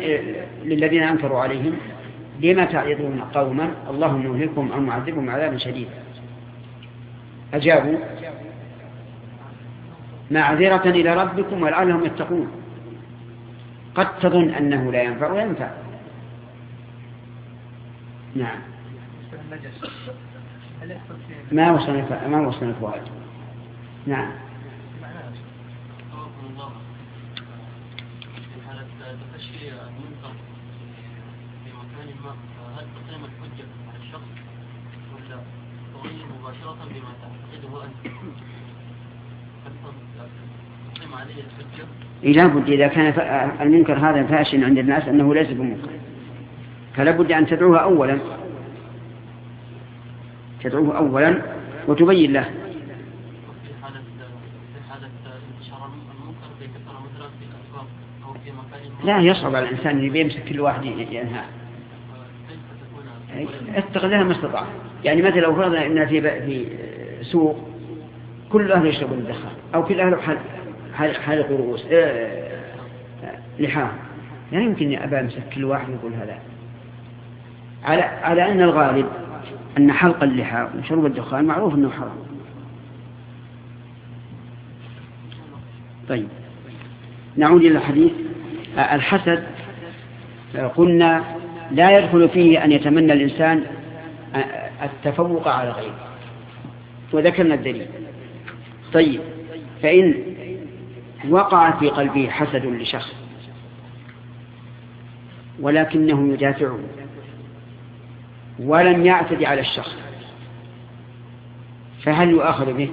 للذين أنكروا عليهم لما تعظون قوما؟ الله مهلكهم أو معذبهم عذابا شديدا. أجابوا معذرة إلى ربكم ولعلهم يتقون. قد تظن أنه لا ينفع وينفع. نعم. ما وصلنا ما وصلنا الفوائد نعم. لا بد إذا كان المنكر هذا فاشل عند الناس أنه ليس بمنكر. فلا بد أن تدعوه أولا. تدعوه أولا وتبين له. لا يصعب على الإنسان اللي بيمسك كل واحد ينهى اتق لها ما استطاع. يعني مثلا لو فرضنا أن في في سوق كل أهل يشربون الدخان أو كل أهل حالق رؤوس آه، لحام. يعني يمكن أبا أمسك كل واحد يقول هذا. على على أن الغالب أن حلق اللحى وشرب الدخان معروف أنه حرام. طيب. نعود إلى الحديث. الحسد قلنا لا يدخل فيه أن يتمنى الإنسان التفوق على غيره. وذكرنا الدليل. طيب. فإن وقع في قلبه حسد لشخص ولكنه يدافعه ولم يعتدي على الشخص. فهل يؤاخذ به؟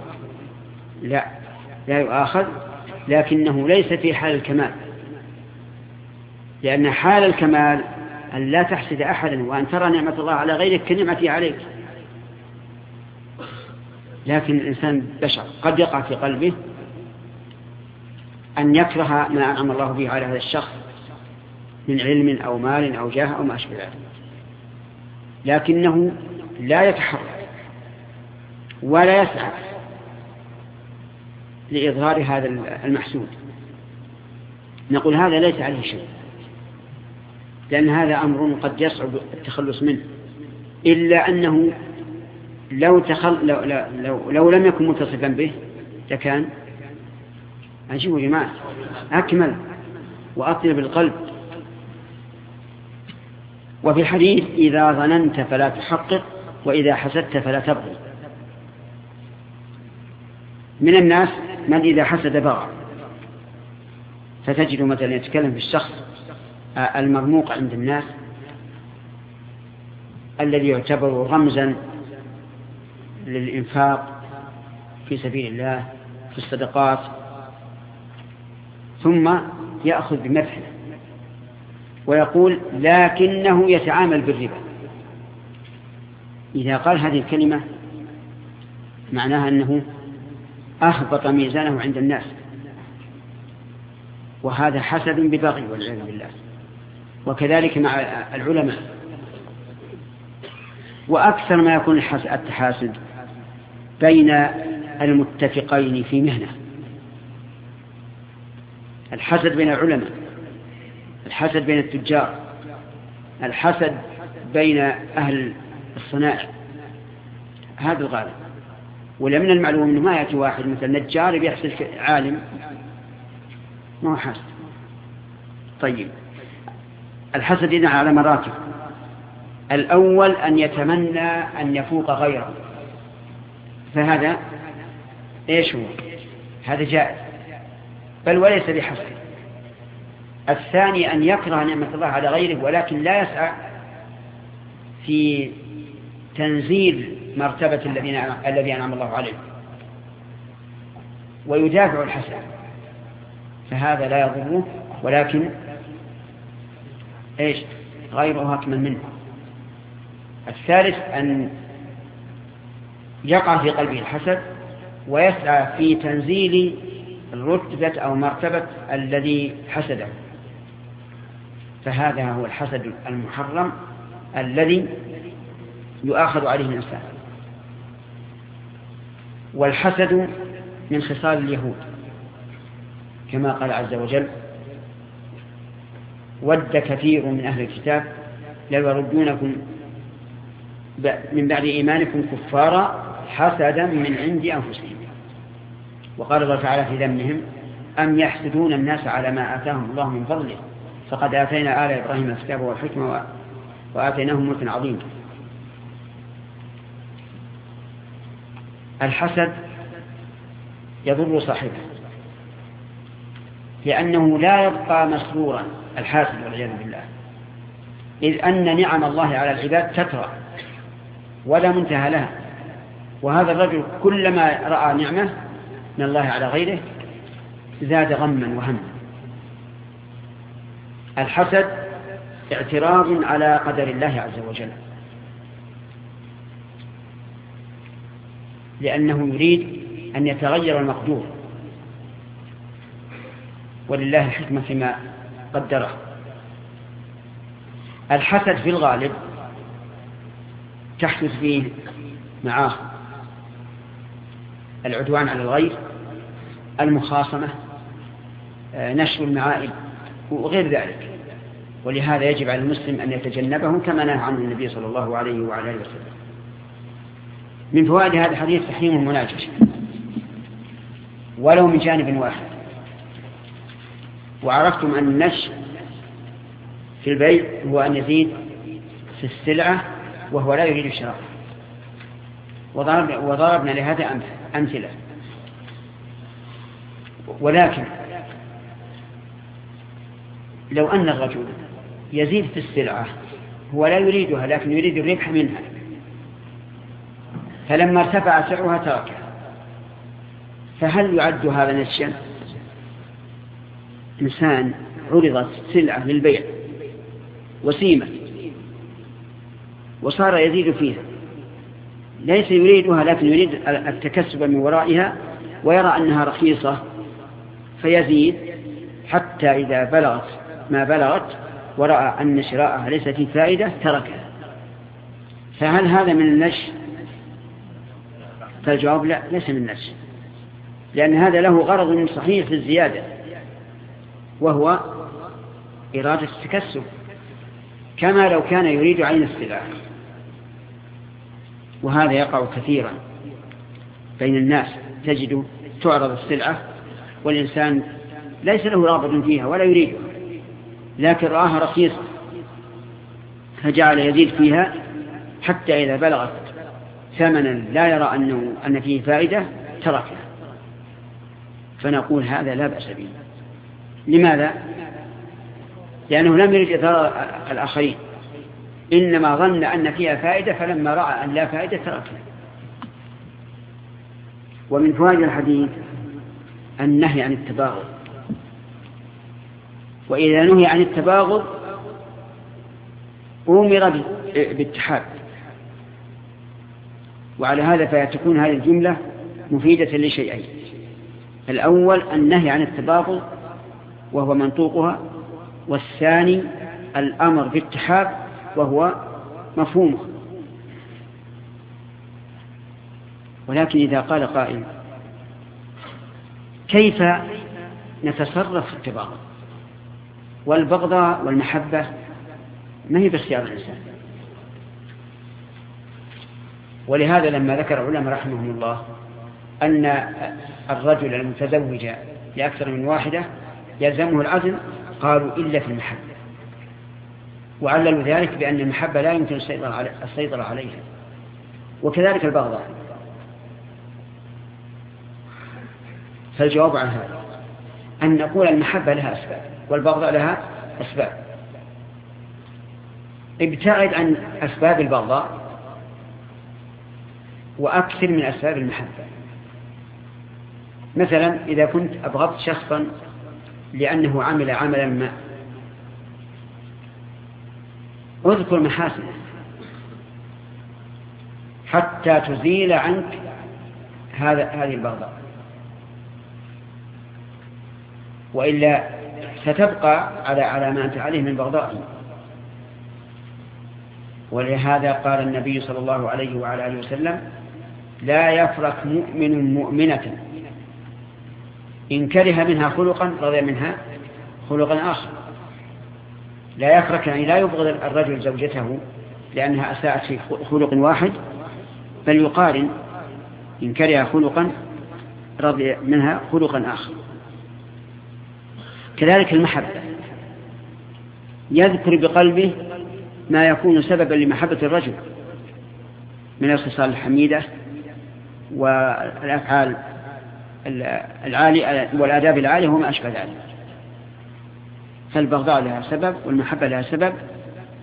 لا. لا يؤاخذ لكنه ليس في حال الكمال. لأن حال الكمال أن لا تحسد أحدا وأن ترى نعمة الله على غيرك كنعمتي عليك. لكن الإنسان بشر قد يقع في قلبه أن يكره ما أنعم الله به على هذا الشخص من علم أو مال أو جاه أو ما أشبه ذلك. لكنه لا يتحرك ولا يسعى لإظهار هذا المحسود. نقول هذا ليس عليه شيء لأن هذا أمر قد يصعب التخلص منه إلا أنه لو, تخل... لو, لو, لو لم يكن متصفا به لكان عجيب يا جماعة أكمل وأطيب القلب وفي الحديث إذا ظننت فلا تحقق وإذا حسدت فلا تبغي. من الناس من إذا حسد بغى. فتجد مثلا يتكلم في الشخص المرموق عند الناس الذي يعتبر رمزا للإنفاق في سبيل الله في الصدقات ثم يأخذ بمدحه. ويقول لكنه يتعامل بالربا. إذا قال هذه الكلمة معناها أنه أهبط ميزانه عند الناس. وهذا حسد ببغي والعياذ بالله. وكذلك مع العلماء. وأكثر ما يكون التحاسد بين المتفقين في مهنة. الحسد بين العلماء. الحسد بين التجار الحسد بين أهل الصنائع هذا الغالب. ولمن المعلوم أنه ما يأتي واحد مثل نجار بيحسد عالم. ما هو حسد. طيب. الحسد إذن على مراتب. الأول أن يتمنى أن يفوق غيره. فهذا إيش هو؟ هذا جائز. بل وليس بحسد. الثاني أن يكره نعمة الله على غيره ولكن لا يسعى في تنزيل مرتبة الذي أنعم الله عليه ويدافع الحسن فهذا لا يضره ولكن إيش؟ غيره أكمل منه. الثالث أن يقع في قلبه الحسد ويسعى في تنزيل الرتبة أو مرتبة الذي حسده. فهذا هو الحسد المحرم الذي يؤاخذ عليه الإنسان. والحسد من خصال اليهود كما قال عز وجل ود كثير من أهل الكتاب لو يردونكم من بعد إيمانكم كفارا حسدا من عند أنفسهم. وقال الله تعالى في ذمهم أم يحسدون الناس على ما آتاهم الله من فضله؟ فقد آتينا آل إبراهيم الكتاب والحكمة وآتيناهم ملكا عظيما. الحسد يضر صاحبه لأنه لا يبقى مسرورا الحاسد والعياذ بالله إذ أن نعم الله على العباد تترى ولا منتهى لها. وهذا الرجل كلما رأى نعمة من الله على غيره زاد غما وهما. الحسد اعتراض على قدر الله عز وجل. لأنه يريد أن يتغير المقدور. ولله الحكمة فيما قدره. الحسد في الغالب تحدث فيه معاه العدوان على الغير المخاصمة آه، نشر المعائب وغير ذلك. ولهذا يجب على المسلم أن يتجنبه كما نهى عنه النبي صلى الله عليه وعلى آله وسلم. من فوائد هذا الحديث تحريم المناجشة ولو من جانب واحد. وعرفتم أن النش في البيع هو أن يزيد في السلعة وهو لا يريد الشراء. وضربنا لهذا أمثلة. ولكن لو أن الرجل يزيد في السلعة هو لا يريدها لكن يريد الربح منها. فلما ارتفع سعرها تركها. فهل يعد هذا نسيا إنسان عرضت سلعة للبيع وسيمة وصار يزيد فيها. ليس يريدها لكن يريد التكسب من ورائها ويرى أنها رخيصة فيزيد حتى إذا بلغت ما بلغت ورأى أن شراءها ليس فيه فائدة تركها. فهل هذا من النش فالجواب لا ليس من النش لأن هذا له غرض صحيح في الزيادة وهو إرادة التكسب. كما لو كان يريد عين السلاح وهذا يقع كثيرا بين الناس. تجد تعرض السلعة والإنسان ليس له رغبة فيها ولا يريدها. لكن رآها رخيصة. فجعل يزيد فيها حتى إذا بلغت ثمنا لا يرى أنه أن فيه فائدة تركها. فنقول هذا لا بأس به. لماذا؟ لأنه لم يرد إثار الآخرين. إنما ظن أن فيها فائدة فلما رأى أن لا فائدة تركها. ومن فوائد الحديث النهي عن التباغض. وإذا نهي عن التباغض أمر بالتحاب وعلى هذا فتكون هذه الجملة مفيدة لشيئين. الأول النهي عن التباغض وهو منطوقها والثاني الأمر بالتحاب وهو مفهومه. ولكن إذا قال قائل كيف نتصرف في التباغض؟ والبغضاء والمحبة ما هي باختيار الإنسان. ولهذا لما ذكر العلماء رحمهم الله أن الرجل المتزوج لأكثر من واحدة يلزمه العزم قالوا إلا في المحبة. وعللوا ذلك بأن المحبة لا يمكن السيطرة عليها. وكذلك البغضاء فالجواب عن هذا أن نقول المحبة لها أسباب. والبغضاء لها أسباب. ابتعد عن أسباب البغضاء وأكثر من أسباب المحبة. مثلا إذا كنت أبغضت شخصا لأنه عمل عملا ما. اذكر محاسنة. حتى تزيل عنك هذا هذه البغضاء وإلا ستبقى على على ما أنت عليه من بغضاء. ولهذا قال النبي صلى الله عليه وعلى آله وسلم لا يفرق مؤمن مؤمنة. إن كره منها خلقا رضي منها خلقا آخر. لا يفرق يعني لا يبغض الرجل زوجته لأنها أساءت في خلق واحد بل يقارن إن كره خلقا رضي منها خلقا آخر. كذلك المحبة. يذكر بقلبه ما يكون سببا لمحبة الرجل من الخصال الحميدة والأفعال العالية والآداب العالية وما أشبه ذلك. فالبغضاء لها سبب والمحبة لها سبب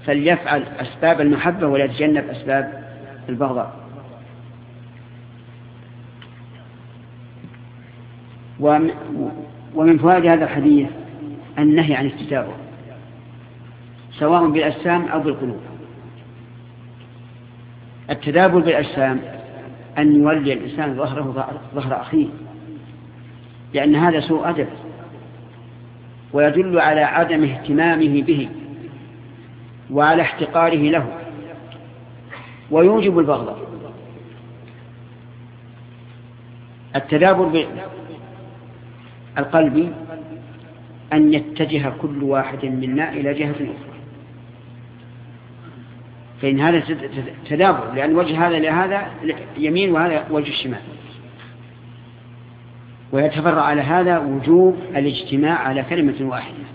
فليفعل أسباب المحبة ولا يتجنب أسباب البغضاء. ومن فوائد هذا الحديث النهي عن التتابع سواء بالأجسام أو بالقلوب. التدابر بالأجسام أن يولي الإنسان ظهره ظهر أخيه لأن هذا سوء أدب ويدل على عدم اهتمامه به وعلى احتقاره له ويوجب البغض. التدابر القلبي أن يتجه كل واحد منا إلى جهة أخرى. فإن هذا تدابر لأن وجه هذا لهذا يمين وهذا وجه الشمال. ويتفرع على هذا وجوب الاجتماع على كلمة واحدة.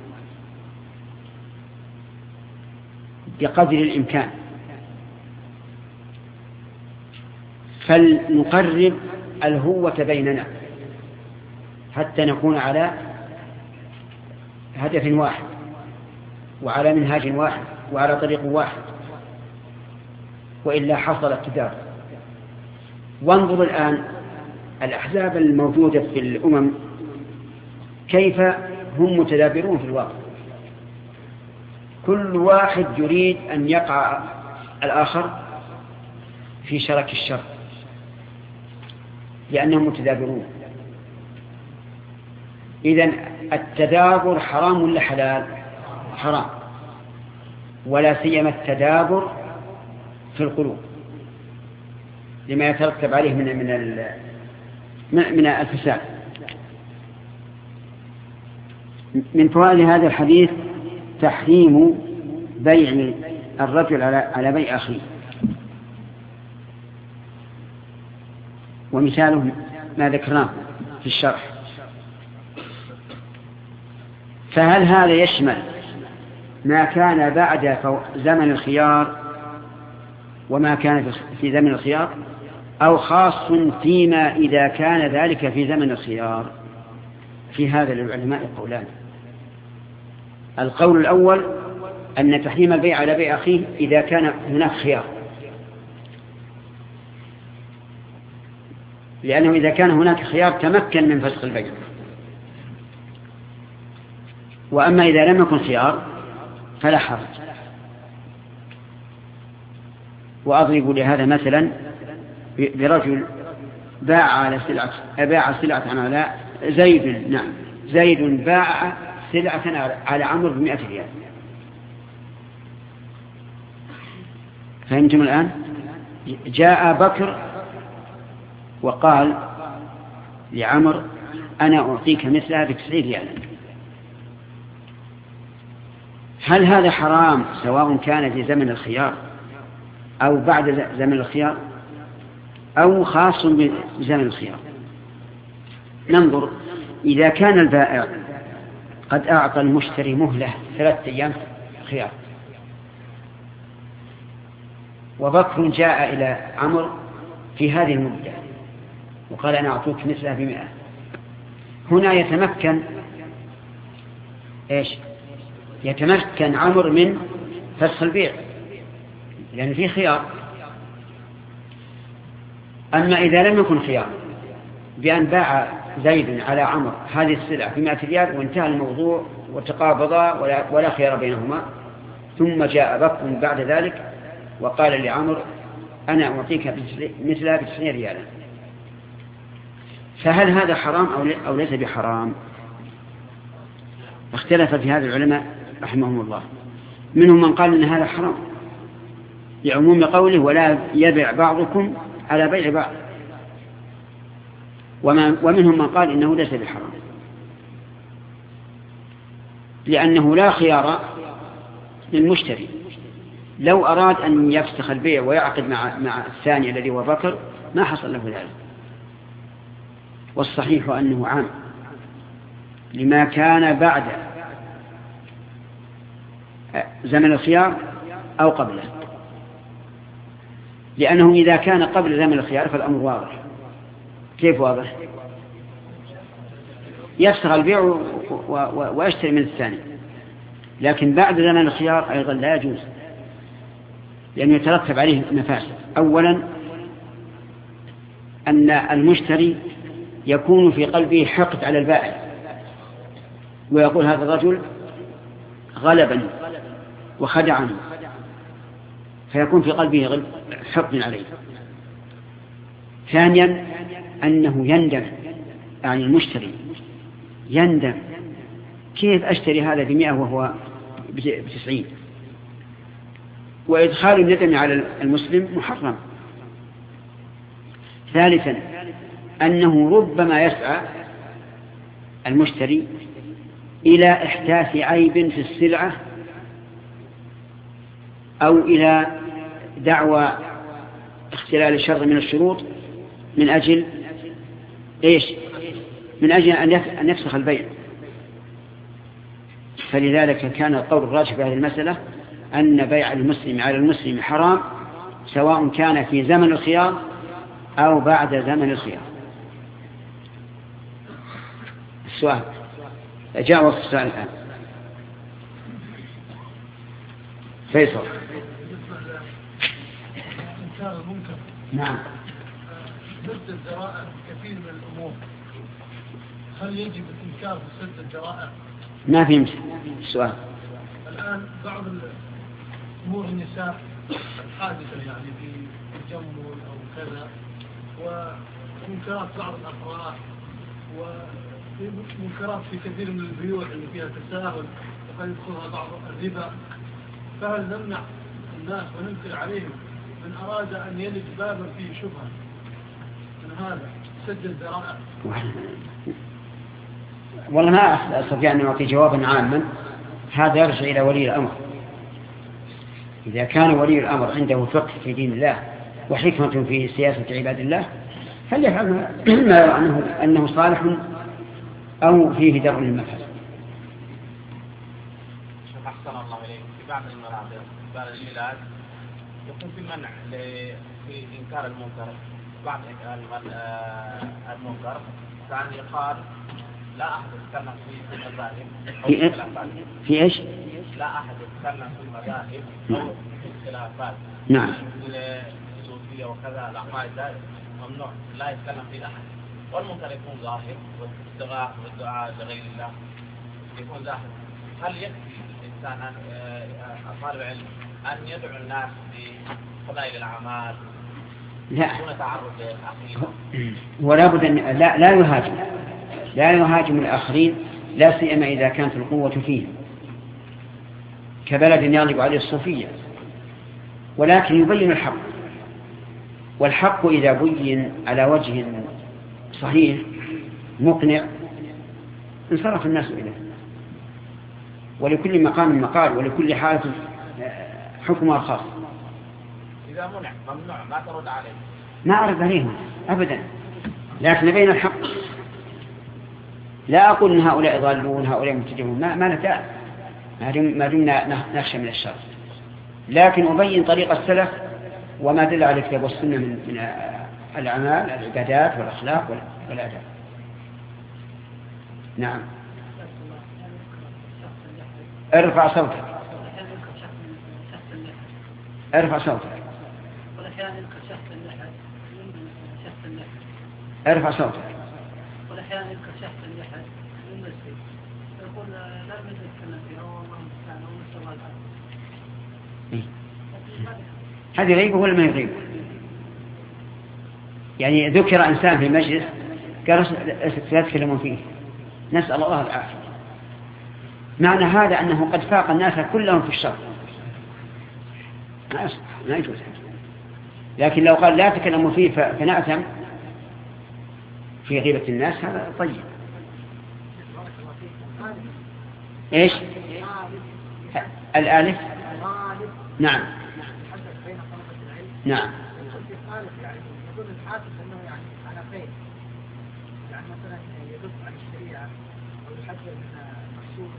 بقدر الإمكان. فلنقرب الهوة بيننا حتى نكون على هدف واحد وعلى منهاج واحد وعلى طريق واحد وإلا حصل التدار وانظر الآن الأحزاب الموجودة في الأمم كيف هم متدابرون في الواقع. كل واحد يريد أن يقع الآخر في شرك الشر لأنهم متدابرون. إذن التدابر حرام ولا حلال؟ حرام. ولا سيما التدابر في القلوب. لما يترتب عليه من من من الفساد. من فوائد هذا الحديث تحريم بيع الرجل على على بيع أخيه. ومثاله ما ذكرناه في الشرح. فهل هذا يشمل ما كان بعد زمن الخيار وما كان في زمن الخيار؟ أو خاص فيما إذا كان ذلك في زمن الخيار؟ في هذا للعلماء قولان. القول الأول أن تحريم البيع على بيع أخيه إذا كان هناك خيار. لأنه إذا كان هناك خيار تمكن من فسخ البيع. وأما إذا لم يكن خيار فلا حرج. وأضرب لهذا مثلا برجل باع على سلعة باع سلعة على زيد نعم زيد باع سلعة على عمرو بمئة ريال. فهمتم الآن؟ جاء بكر وقال لعمر أنا أعطيك مثلها بتسعين ريالا. هل هذا حرام سواء كان في زمن الخيار أو بعد زمن الخيار أو خاص بزمن الخيار؟ ننظر. إذا كان البائع قد أعطى المشتري مهلة ثلاثة أيام خيار وبكر جاء إلى عمر في هذه المدة وقال أنا أعطوك مثلها بمئة هنا يتمكن إيش؟ يتمكن عمر من فسخ البيع لأن فيه خيار. أما إذا لم يكن خيار بأن باع زيد على عمر هذه السلعة بمئة ريال وانتهى الموضوع وتقابضا ولا, ولا خيار بينهما. ثم جاء بكر بعد ذلك وقال لعمر أنا أعطيك مثلها بتسعين ريالا فهل هذا حرام أو ليس بحرام؟ اختلف في هذا العلماء. رحمهم الله. منهم من قال إن هذا حرام. لعموم قوله ولا يبع بعضكم على بيع بعض. ومنهم من قال إنه ليس بحرام. لأنه لا خيار للمشتري. لو أراد أن يفسخ البيع ويعقد مع مع الثاني الذي هو بكر ما حصل له ذلك. والصحيح أنه عام. لما كان بعد زمن الخيار أو قبله. لأنه إذا كان قبل زمن الخيار فالأمر واضح. كيف واضح؟ يفسخ البيع ويشتري من الثاني. لكن بعد زمن الخيار أيضا لا يجوز. لأنه يترتب عليه مفاسد. أولا أن المشتري يكون في قلبه حقد على البائع. ويقول هذا الرجل غلبني. وخدعني فيكون في قلبه حقد عليه. ثانيا أنه يندم يعني المشتري يندم كيف أشتري هذا بمئة وهو بتسعين؟ وإدخال الندم على المسلم محرم. ثالثا أنه ربما يسعى المشتري إلى إحداث عيب في السلعة أو إلى دعوى اختلال الشر من الشروط من أجل إيش؟ من أجل أن يفسخ البيع. فلذلك كان القول الراجح في هذه المسألة أن بيع المسلم على المسلم حرام سواء كان في زمن الخيار أو بعد زمن الخيار. السؤال. جاء وقت السؤال الآن. فيصل. نعم. سد الذرائع كثير من الأمور. هل يجب الإنكار في سد الذرائع؟ ما فهمت السؤال الآن بعض أمور النساء الحادثة يعني في التجمل أو كذا ومنكرات بعض الأفراح ومنكرات في كثير من البيوت اللي فيها تساهل وقد يدخلها بعض الربا. فهل نمنع الناس وننكر عليهم؟ من أراد أن يلد بابا فيه شبهة. من هذا؟ سد الذرائع والله ما أستطيع أن أعطي جوابا عاما. هذا يرجع إلى ولي الأمر. إذا كان ولي الأمر عنده فقه في دين الله وحكمة في سياسة عباد الله فليفعل ما يرى أنه, أنه صالح أو فيه درء للمفسد. أحسن الله إليك. في بعض المناطق في بعض البلاد يكون في منع في إنكار المنكر. بعض آه، المنكر كان يقال لا أحد يتكلم في المذاهب في, في إيش؟ لا أحد يتكلم في المذاهب أو في الخلافات نعم. الصوفية وكذا العقائد ممنوع. لا يتكلم فيه أحد. والمنكر يكون ظاهر والاستغاث والدعاء لغير الله يكون ظاهر. هل يكفي الإنسان آه، طالب علم أن يدعو الناس بفضائل الأعمال. لا. ولا بد أن لا, لا يهاجم. لا يهاجم الآخرين لا سيما إذا كانت القوة فيه. كبلد يغلب عليه الصوفية. ولكن يبين الحق. والحق إذا بين على وجه صحيح مقنع انصرف الناس إليه. ولكل مقام مقال ولكل حالة حكمها الخاص إذا منع ممنوع ما ترد عليه. ما أرد عليهم أبدا. لكن بين الحق. لا أقول أن هؤلاء ضالون هؤلاء متجهون ما, ما نتاع ما دمنا نخشى من الشر. لكن أبين طريق السلف وما دل على الكتاب والسنة من, من الأعمال العبادات والأخلاق والآداب. نعم. ارفع صوتك. ارفع صوتك. ارفع صوتك. من المسجد يقول لا الله هذه غيبة ولا ما هي غيبة؟ يعني ذكر إنسان في مجلس قال لا تتكلمون فيه. نسأل الله العافية. معنى هذا أنه قد فاق الناس كلهم في الشر. ما يجوز لكن لو قال لا تكلموا فيه فنأثم في غيبة الناس هذا طيب. إيش؟ الألف؟ نعم. نعم. يعني مثلا يدل على الشريعه أو يحذر من المقصود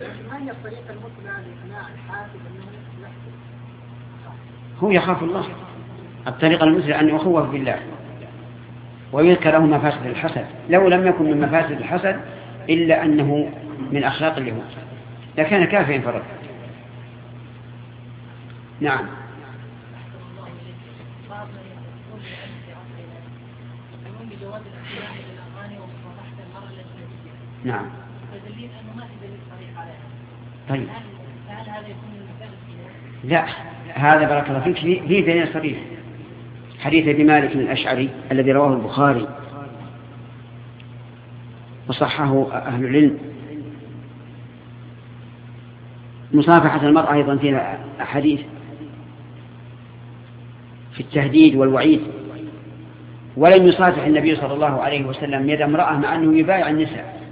لكن ما هي الطريقة المثلى لاقناع الحاسب انه يحسب هو يخاف الله. الطريقة المثلى أن يخوف بالله. ويذكر له مفاسد الحسد. لو لم يكن من مفاسد الحسد إلا أنه من أخلاق اليهود. لكان كافيا فرد نعم. نعم. طيب. لا. هذا بارك الله فيك في دليل صريح حديث أبي مالك الأشعري الذي رواه البخاري وصححه أهل العلم. مصافحة المرأة أيضا فيها أحاديث في التهديد والوعيد. ولم يصافح النبي صلى الله عليه وسلم يد امرأة مع أنه يبايع النساء.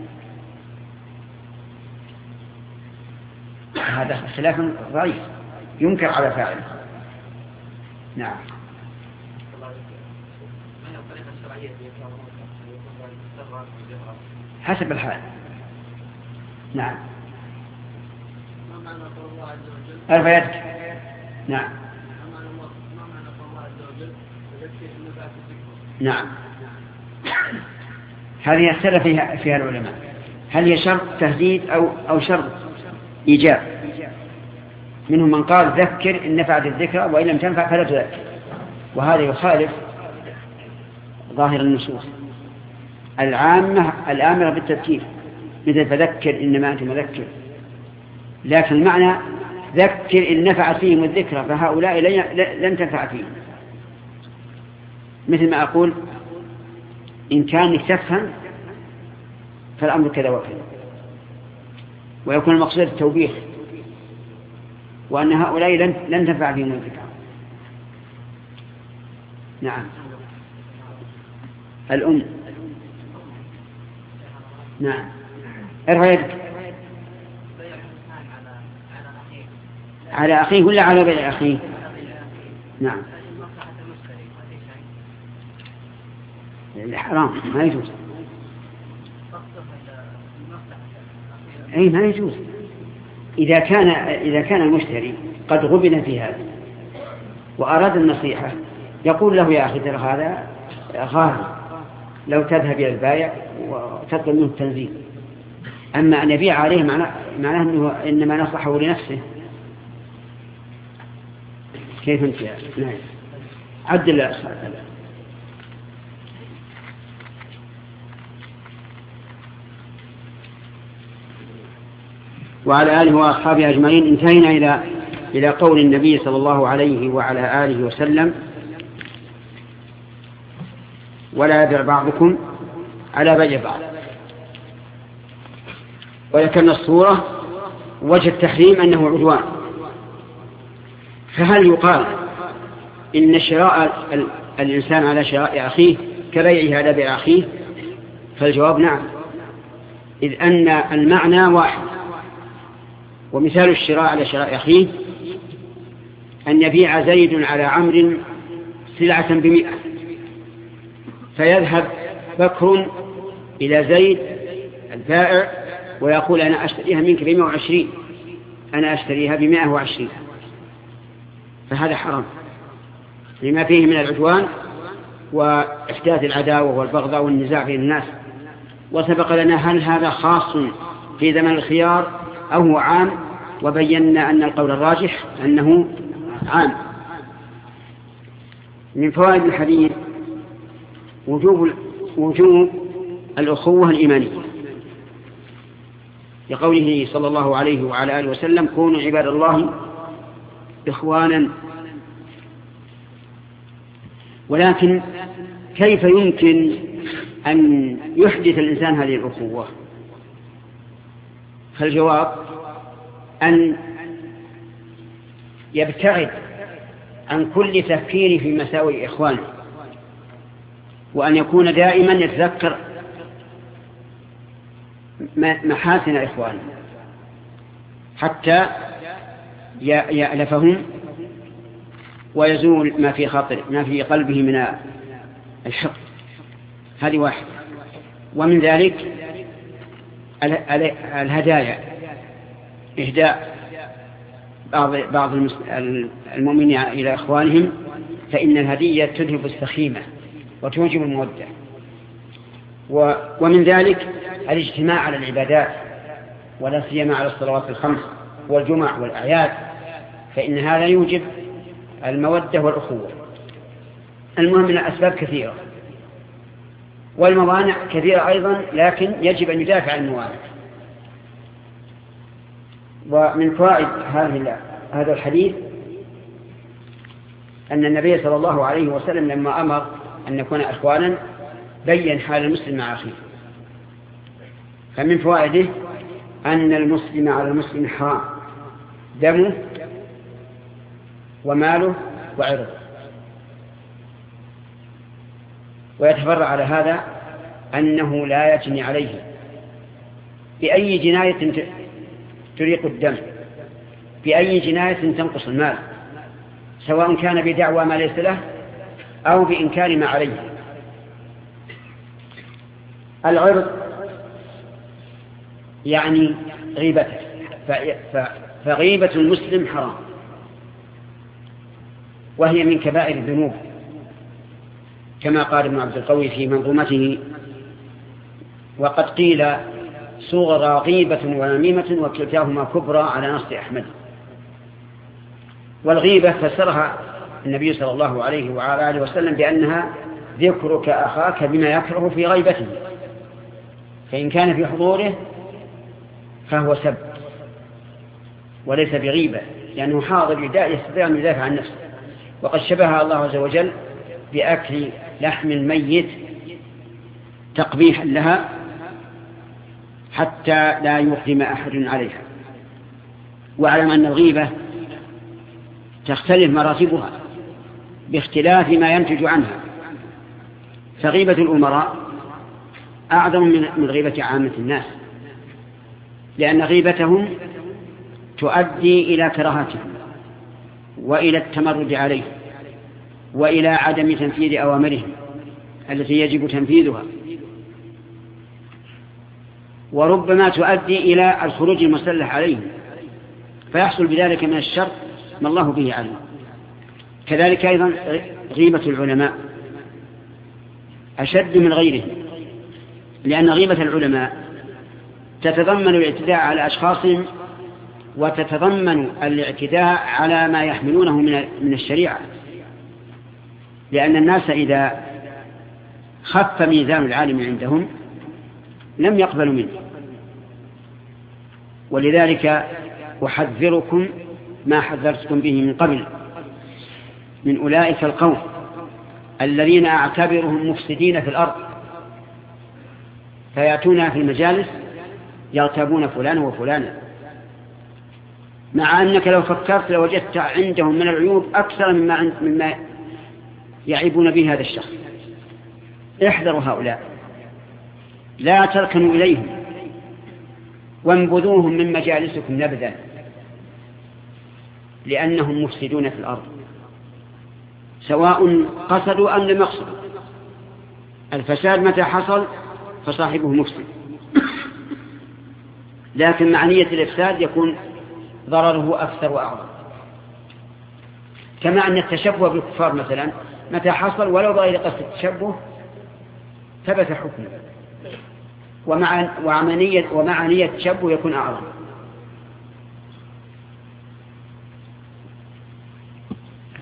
هذا خلاف ضعيف. ينكر على فاعله نعم. حسب الحال. نعم. ارفع يدك نعم. نعم. هذه اختلف فيها فيها العلماء. هل هي شرط تهديد أو أو شرط إيجاب؟ منهم من قال ذكر إن نفعت الذكرى وإن لم تنفع فلا تذكر. وهذا يخالف ظاهر النصوص. العامة الآمرة بالتذكير مثل فذكر إنما أنت مذكر. لكن المعنى ذكر إن نفعت فيهم الذكرى فهؤلاء لن تنفع فيهم. مثل ما أقول إن كانك تفهم فالأمر كذا وكذا. ويكون المقصود التوبيخ. وأن هؤلاء لن, لن تنفع فيهم الذكرى نعم. الأم. نعم. ارفع يدك على أخيه ولا على بيع أخيه؟ نعم. حرام ما يجوز. أي ما يجوز. إذا كان إذا كان المشتري قد غبن في هذا وأراد النصيحة يقول له يا أخي ترى هذا غالي لو تذهب إلى البايع وتطلب منه التنزيل أما أن يبيع عليه معناه, معناه أنه إنما نصحه لنفسه. كيف أنت يا نعم عدل وعلى آله وأصحابه أجمعين. انتهينا إلى إلى قول النبي صلى الله عليه وعلى آله وسلم. ولا يبع بعضكم على بيع بعض. وذكرنا الصورة وجه التحريم أنه عدوان. فهل يقال إن شراء الإنسان على شراء أخيه كبيعه على بيع أخيه؟ فالجواب نعم. إذ أن المعنى واحد. ومثال الشراء على شراء أخيه أن يبيع زيد على عمر سلعة بمئة فيذهب بكر إلى زيد البائع ويقول أنا أشتريها منك بمئة وعشرين أنا أشتريها بمئة وعشرين. فهذا حرام لما فيه من العدوان وإحداث العداوة والبغضاء والنزاع بين الناس. وسبق لنا هل هذا خاص في زمن الخيار؟ أو هو عام وبينا أن القول الراجح أنه عام. من فوائد الحديث وجوب وجوب الأخوة الإيمانية. لقوله صلى الله عليه وعلى آله وسلم كونوا عباد الله إخوانا. ولكن كيف يمكن أن يحدث الإنسان هذه الأخوة؟ فالجواب أن يبتعد عن كل تفكير في مساوئ إخوانه وأن يكون دائما يتذكر محاسن إخوانه حتى يألفهم ويزول ما في خاطر ما في قلبه من الحقد. هذه واحدة. ومن ذلك الهدايا إهداء بعض بعض المؤمنين إلى إخوانهم فإن الهدية تذهب السخيمة وتوجب المودة. ومن ذلك الاجتماع على العبادات ولا سيما على الصلوات الخمس والجمع والأعياد فإن هذا يوجب المودة والأخوة. المهم من الأسباب كثيرة. والموانع كثيرة أيضا لكن يجب أن يدافع عن الموانع. ومن فوائد هذا الحديث أن النبي صلى الله عليه وسلم لما أمر أن نكون أخوانا بين حال المسلم مع أخيه. فمن فوائده أن المسلم على المسلم حرام دمه وماله وعرضه. ويتفرع على هذا أنه لا يجني عليه. بأي جناية تريق الدم؟ بأي جناية تنقص المال؟ سواء كان بدعوى ما ليس له أو بإنكار ما عليه. العرض يعني غيبته. فغيبة المسلم حرام. وهي من كبائر الذنوب. كما قال ابن عبد القوي في منظومته وقد قيل صغرى غيبة ونميمة وكلتاهما كبرى على نص أحمد. والغيبة فسرها النبي صلى الله عليه وعلى آله وسلم بأنها ذكرك أخاك بما يكره في غيبته. فإن كان في حضوره فهو سب وليس بغيبة لأنه حاضر يستطيع أن يدافع عن نفسه. وقد شبه الله عز وجل بأكل لحم الميت تقبيحا لها حتى لا يقدم أحد عليها. واعلم أن الغيبة تختلف مراتبها باختلاف ما ينتج عنها. فغيبة الأمراء أعظم من غيبة عامة الناس لأن غيبتهم تؤدي إلى كراهتهم وإلى التمرد عليهم. وإلى عدم تنفيذ أوامرهم التي يجب تنفيذها. وربما تؤدي إلى الخروج المسلح عليهم فيحصل بذلك من الشر ما الله به علم كذلك أيضا غيبة العلماء أشد من غيرهم لأن غيبة العلماء تتضمن الاعتداء على أشخاصهم وتتضمن الاعتداء على ما يحملونه من الشريعة. لأن الناس إذا خف ميزان العالم عندهم لم يقبلوا منه. ولذلك أحذركم ما حذرتكم به من قبل من أولئك القوم الذين أعتبرهم مفسدين في الأرض فيأتون في المجالس يغتابون فلانا وفلانا مع أنك لو فكرت لوجدت عندهم من العيوب أكثر مما, مما يعيبون به هذا الشخص. احذروا هؤلاء. لا تركنوا إليهم. وانبذوهم من مجالسكم نبذا لأنهم مفسدون في الأرض. سواء قصدوا أم لم يقصدوا. الفساد متى حصل؟ فصاحبه مفسد. لكن مع نية الإفساد يكون ضرره أكثر وأعظم. كما أن التشبه بالكفار مثلا متى حصل ولو بغير قصد التشبه ثبت حكمه. ومع وعملية ومع نية التشبه يكون أعظم.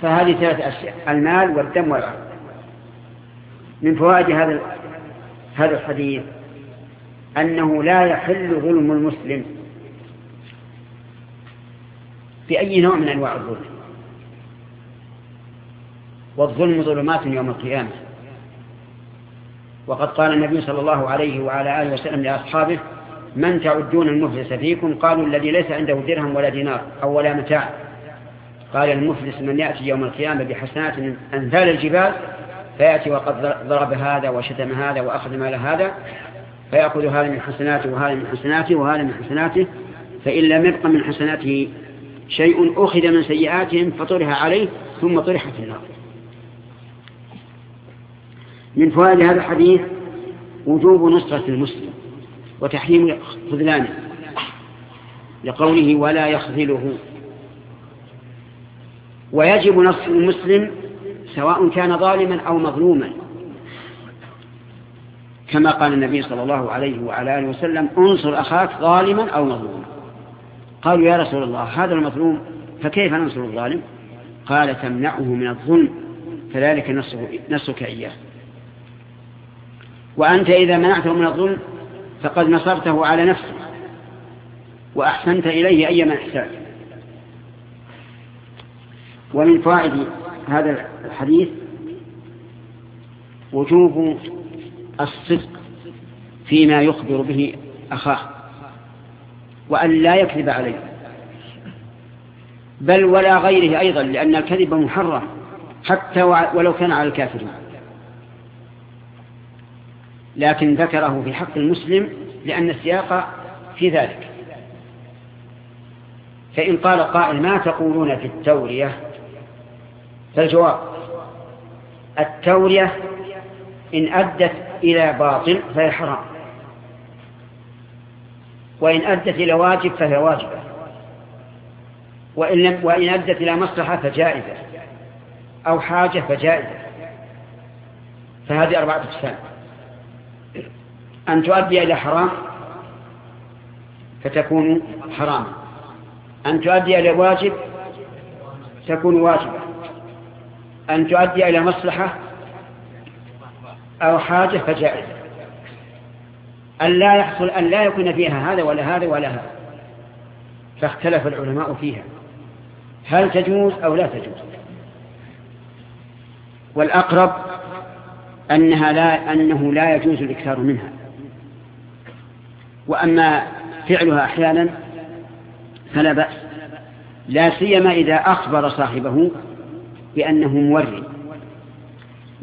فهذه ثلاث أشياء المال والدم والعرض من فوائد هذا هذا الحديث أنه لا يحل ظلم المسلم بأي نوع من أنواع الظلم. والظلم ظلمات يوم القيامة. وقد قال النبي صلى الله عليه وعلى آله وسلم لأصحابه من تعدون المفلس فيكم؟ قالوا الذي ليس عنده درهم ولا دينار أو ولا متاع. قال المفلس من يأتي يوم القيامة بحسنات أنثال الجبال فيأتي وقد ضرب هذا وشتم هذا وأخذ مال هذا فيأخذ هذا من حسناته وهذا من حسناته وهذا من حسناته فإن لم يبق من حسناته شيء أخذ من سيئاتهم فطرح عليه ثم طرح في النار. من فوائد هذا الحديث وجوب نصرة المسلم وتحريم خذلانه لقوله ولا يخذله. ويجب نصر المسلم سواء كان ظالما أو مظلوما. كما قال النبي صلى الله عليه وعلى آله وسلم انصر أخاك ظالما أو مظلوما. قالوا يا رسول الله هذا المظلوم فكيف ننصر الظالم؟ قال تمنعه من الظلم كذلك نصرك إياه. وأنت إذا منعته من الظلم فقد نصرته على نفسه وأحسنت إليه أيما إحسان ومن فوائد هذا الحديث وجوب الصدق فيما يخبر به أخاه وأن لا يكذب عليه بل ولا غيره أيضا لأن الكذب محرم حتى ولو كان على الكافرين. لكن ذكره في حق المسلم لأن السياق في ذلك. فإن قال قائل ما تقولون في التورية؟ فالجواب التورية إن أدت إلى باطل فهي حرام. وإن أدت إلى واجب فهي واجبة. وإن, وإن أدت إلى مصلحة فجائزة. أو حاجة فجائزة. فهذه أربعة أقسام. أن تؤدي إلى حرام؟ فتكون حراما أن تؤدي إلى واجب؟ تكون واجبة أن تؤدي إلى مصلحة أو حاجة فجائزة. أن لا يحصل أن لا يكون فيها هذا ولا هذا ولا هذا. فاختلف العلماء فيها. هل تجوز أو لا تجوز؟ والأقرب أنها لا أنه لا يجوز الإكثار منها. وأما فعلها أحيانا فلا بأس لا سيما إذا أخبر صاحبه بأنه موري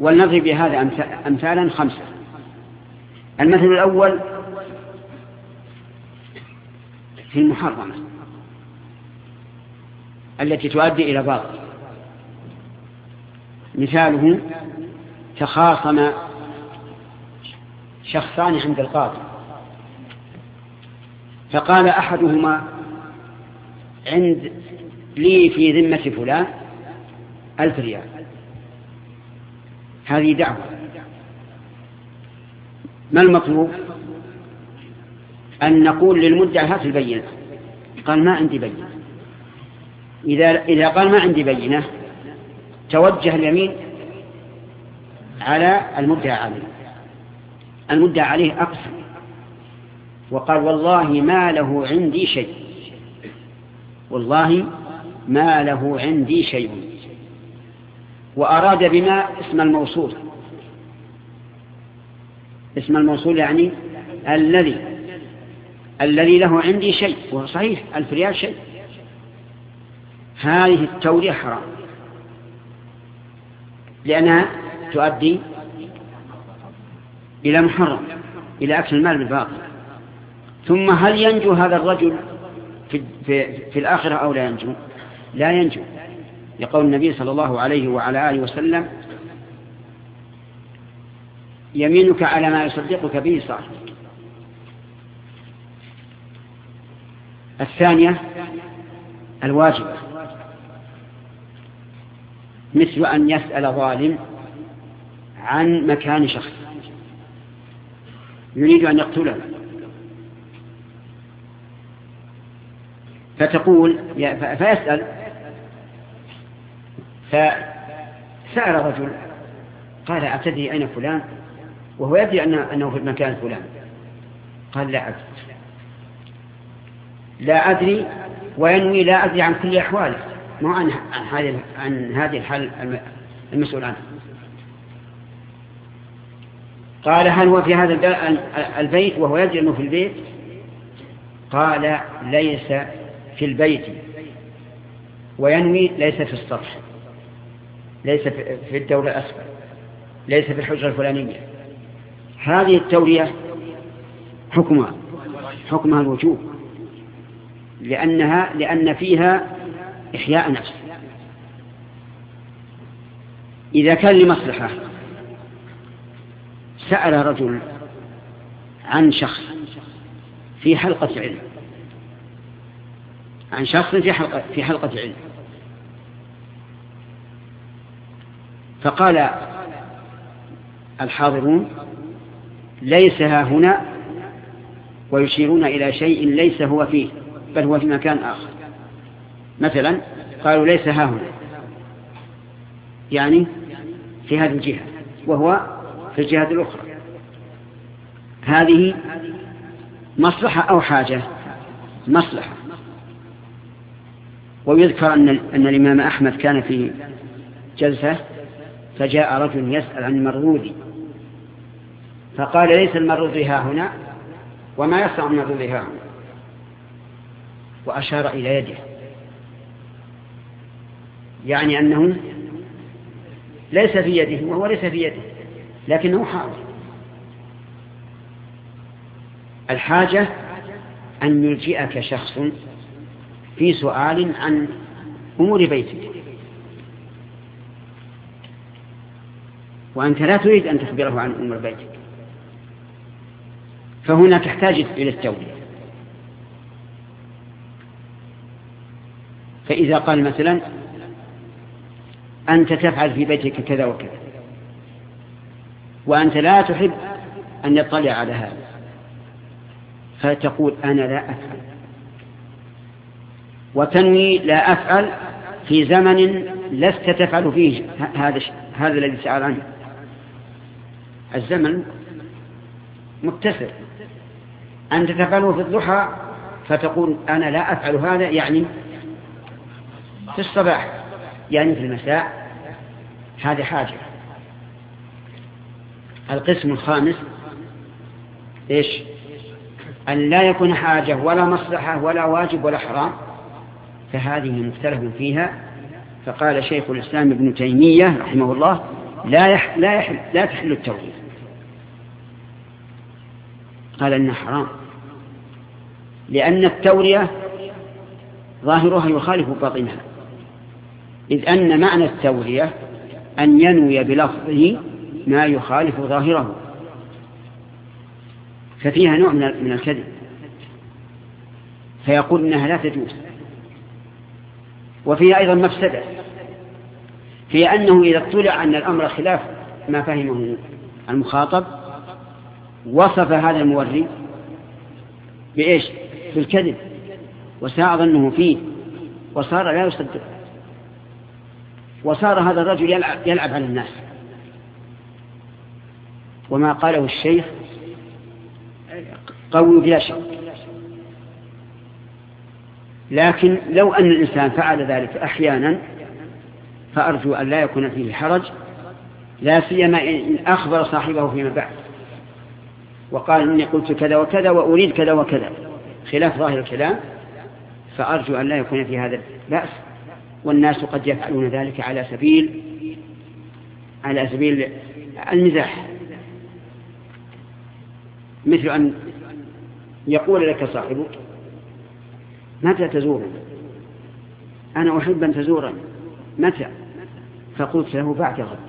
ولنضرب بهذا أمثالا خمسة. المثل الأول في المحرمة التي تؤدي إلى باطل. مثاله تخاصم شخصان عند القاضي. فقال أحدهما عند لي في ذمة فلان ألف ريال. هذه دعوة. ما المطلوب؟ أن نقول للمدعي هات البينة. قال ما عندي بينة. إذا, إذا قال ما عندي بينة. توجه اليمين على المدعى عليه. المدعى عليه أقسم. وقال والله ما له عندي شيء. والله ما له عندي شيء. وأراد بما اسم الموصول. اسم الموصول يعني الذي الذي له عندي شيء وهو صحيح ألف ريال شيء. هذه التورية حرام. لأنها تؤدي إلى محرم إلى أكل المال بالباطل. ثم هل ينجو هذا الرجل في, في, في الآخرة أو لا ينجو؟ لا ينجو. لقول النبي صلى الله عليه وعلى آله وسلم يمينك على ما يصدقك به صاحبك. الثانية الواجبة مثل أن يسأل ظالم عن مكان شخص يريد أن يقتله. فتقول فيسأل. فسأل رجل قال أتدري أين فلان؟ وهو يدري أنه في المكان الفلاني قال لا أدري. لا أدري وينوي لا أدري عن كل أحواله. ما عن هذه عن هذه الحال المسؤول عنه. قال هل هو في هذا البيت وهو يدري أنه في البيت؟ قال ليس في البيت وينوي ليس في السطح ليس في الدولة الأسفل ليس في الحجرة الفلانية. هذه التورية حكمها حكمها الوجوب لأنها لأن فيها إحياء نفس. إذا كان لمصلحة سأل رجل عن شخص في حلقة علم عن شخص في حلقة, في حلقة علم فقال الحاضرون ليس ها هنا ويشيرون إلى شيء ليس هو فيه بل هو في مكان آخر. مثلا قالوا ليس ها هنا. يعني في هذه الجهة وهو في الجهة الأخرى. هذه مصلحة أو حاجة؟ مصلحة. ويذكر أن, أن الإمام أحمد كان في جلسة فجاء رجل يسأل عن المرغوذي فقال ليس المرغوذي ها هنا وما يصنع المرغوذي ها هنا. وأشار إلى يده. يعني أنه ليس في يده وهو ليس في يده لكنه حاضر. الحاجة أن يلجئك شخص في سؤال عن أمور بيتك. وأنت لا تريد أن تخبره عن أمور بيتك. فهنا تحتاج إلى التولية فإذا قال مثلا أنت تفعل في بيتك كذا وكذا. وأنت لا تحب أن يطلع على هذا. فتقول أنا لا أفعل. وتنوي لا أفعل في زمن لست تفعل فيه هذا هذا الذي سأل عنه. الزمن متسع. أنت تفعله في الضحى فتقول أنا لا أفعل هذا يعني في الصباح يعني في المساء هذه حاجة. القسم الخامس إيش؟ أن لا يكون حاجة ولا مصلحة ولا واجب ولا حرام. فهذه مختلف فيها. فقال شيخ الإسلام ابن تيمية رحمه الله لا يح لا يحل لا تحل التوحيد. قال إنها حرام. لأن التورية ظاهرها يخالف باطنها. إذ أن معنى التورية أن ينوي بلفظه ما يخالف ظاهره. ففيها نوع من الكذب. فيقول إنها لا تجوز. وفيها أيضا مفسدة في أنه إذا اطلع أن الأمر خلاف ما فهمه المخاطب وصف هذا الموري بإيش؟ بالكذب وساء ظنه فيه وصار لا يصدق وصار هذا الرجل يلعب, يلعب على الناس. وما قاله الشيخ قوي بلا شك. لكن لو أن الإنسان فعل ذلك أحيانا فأرجو أن لا يكون فيه حرج لا سيما إن أخبر صاحبه فيما بعد. وقال إني قلت كذا وكذا وأريد كذا وكذا. خلاف ظاهر الكلام فأرجو أن لا يكون في هذا بأس والناس قد يفعلون ذلك على سبيل على سبيل المزاح. مثل أن يقول لك صاحبك متى تزورني؟ أنا أحب أن تزورني. متى؟ فقلت له بعد غد.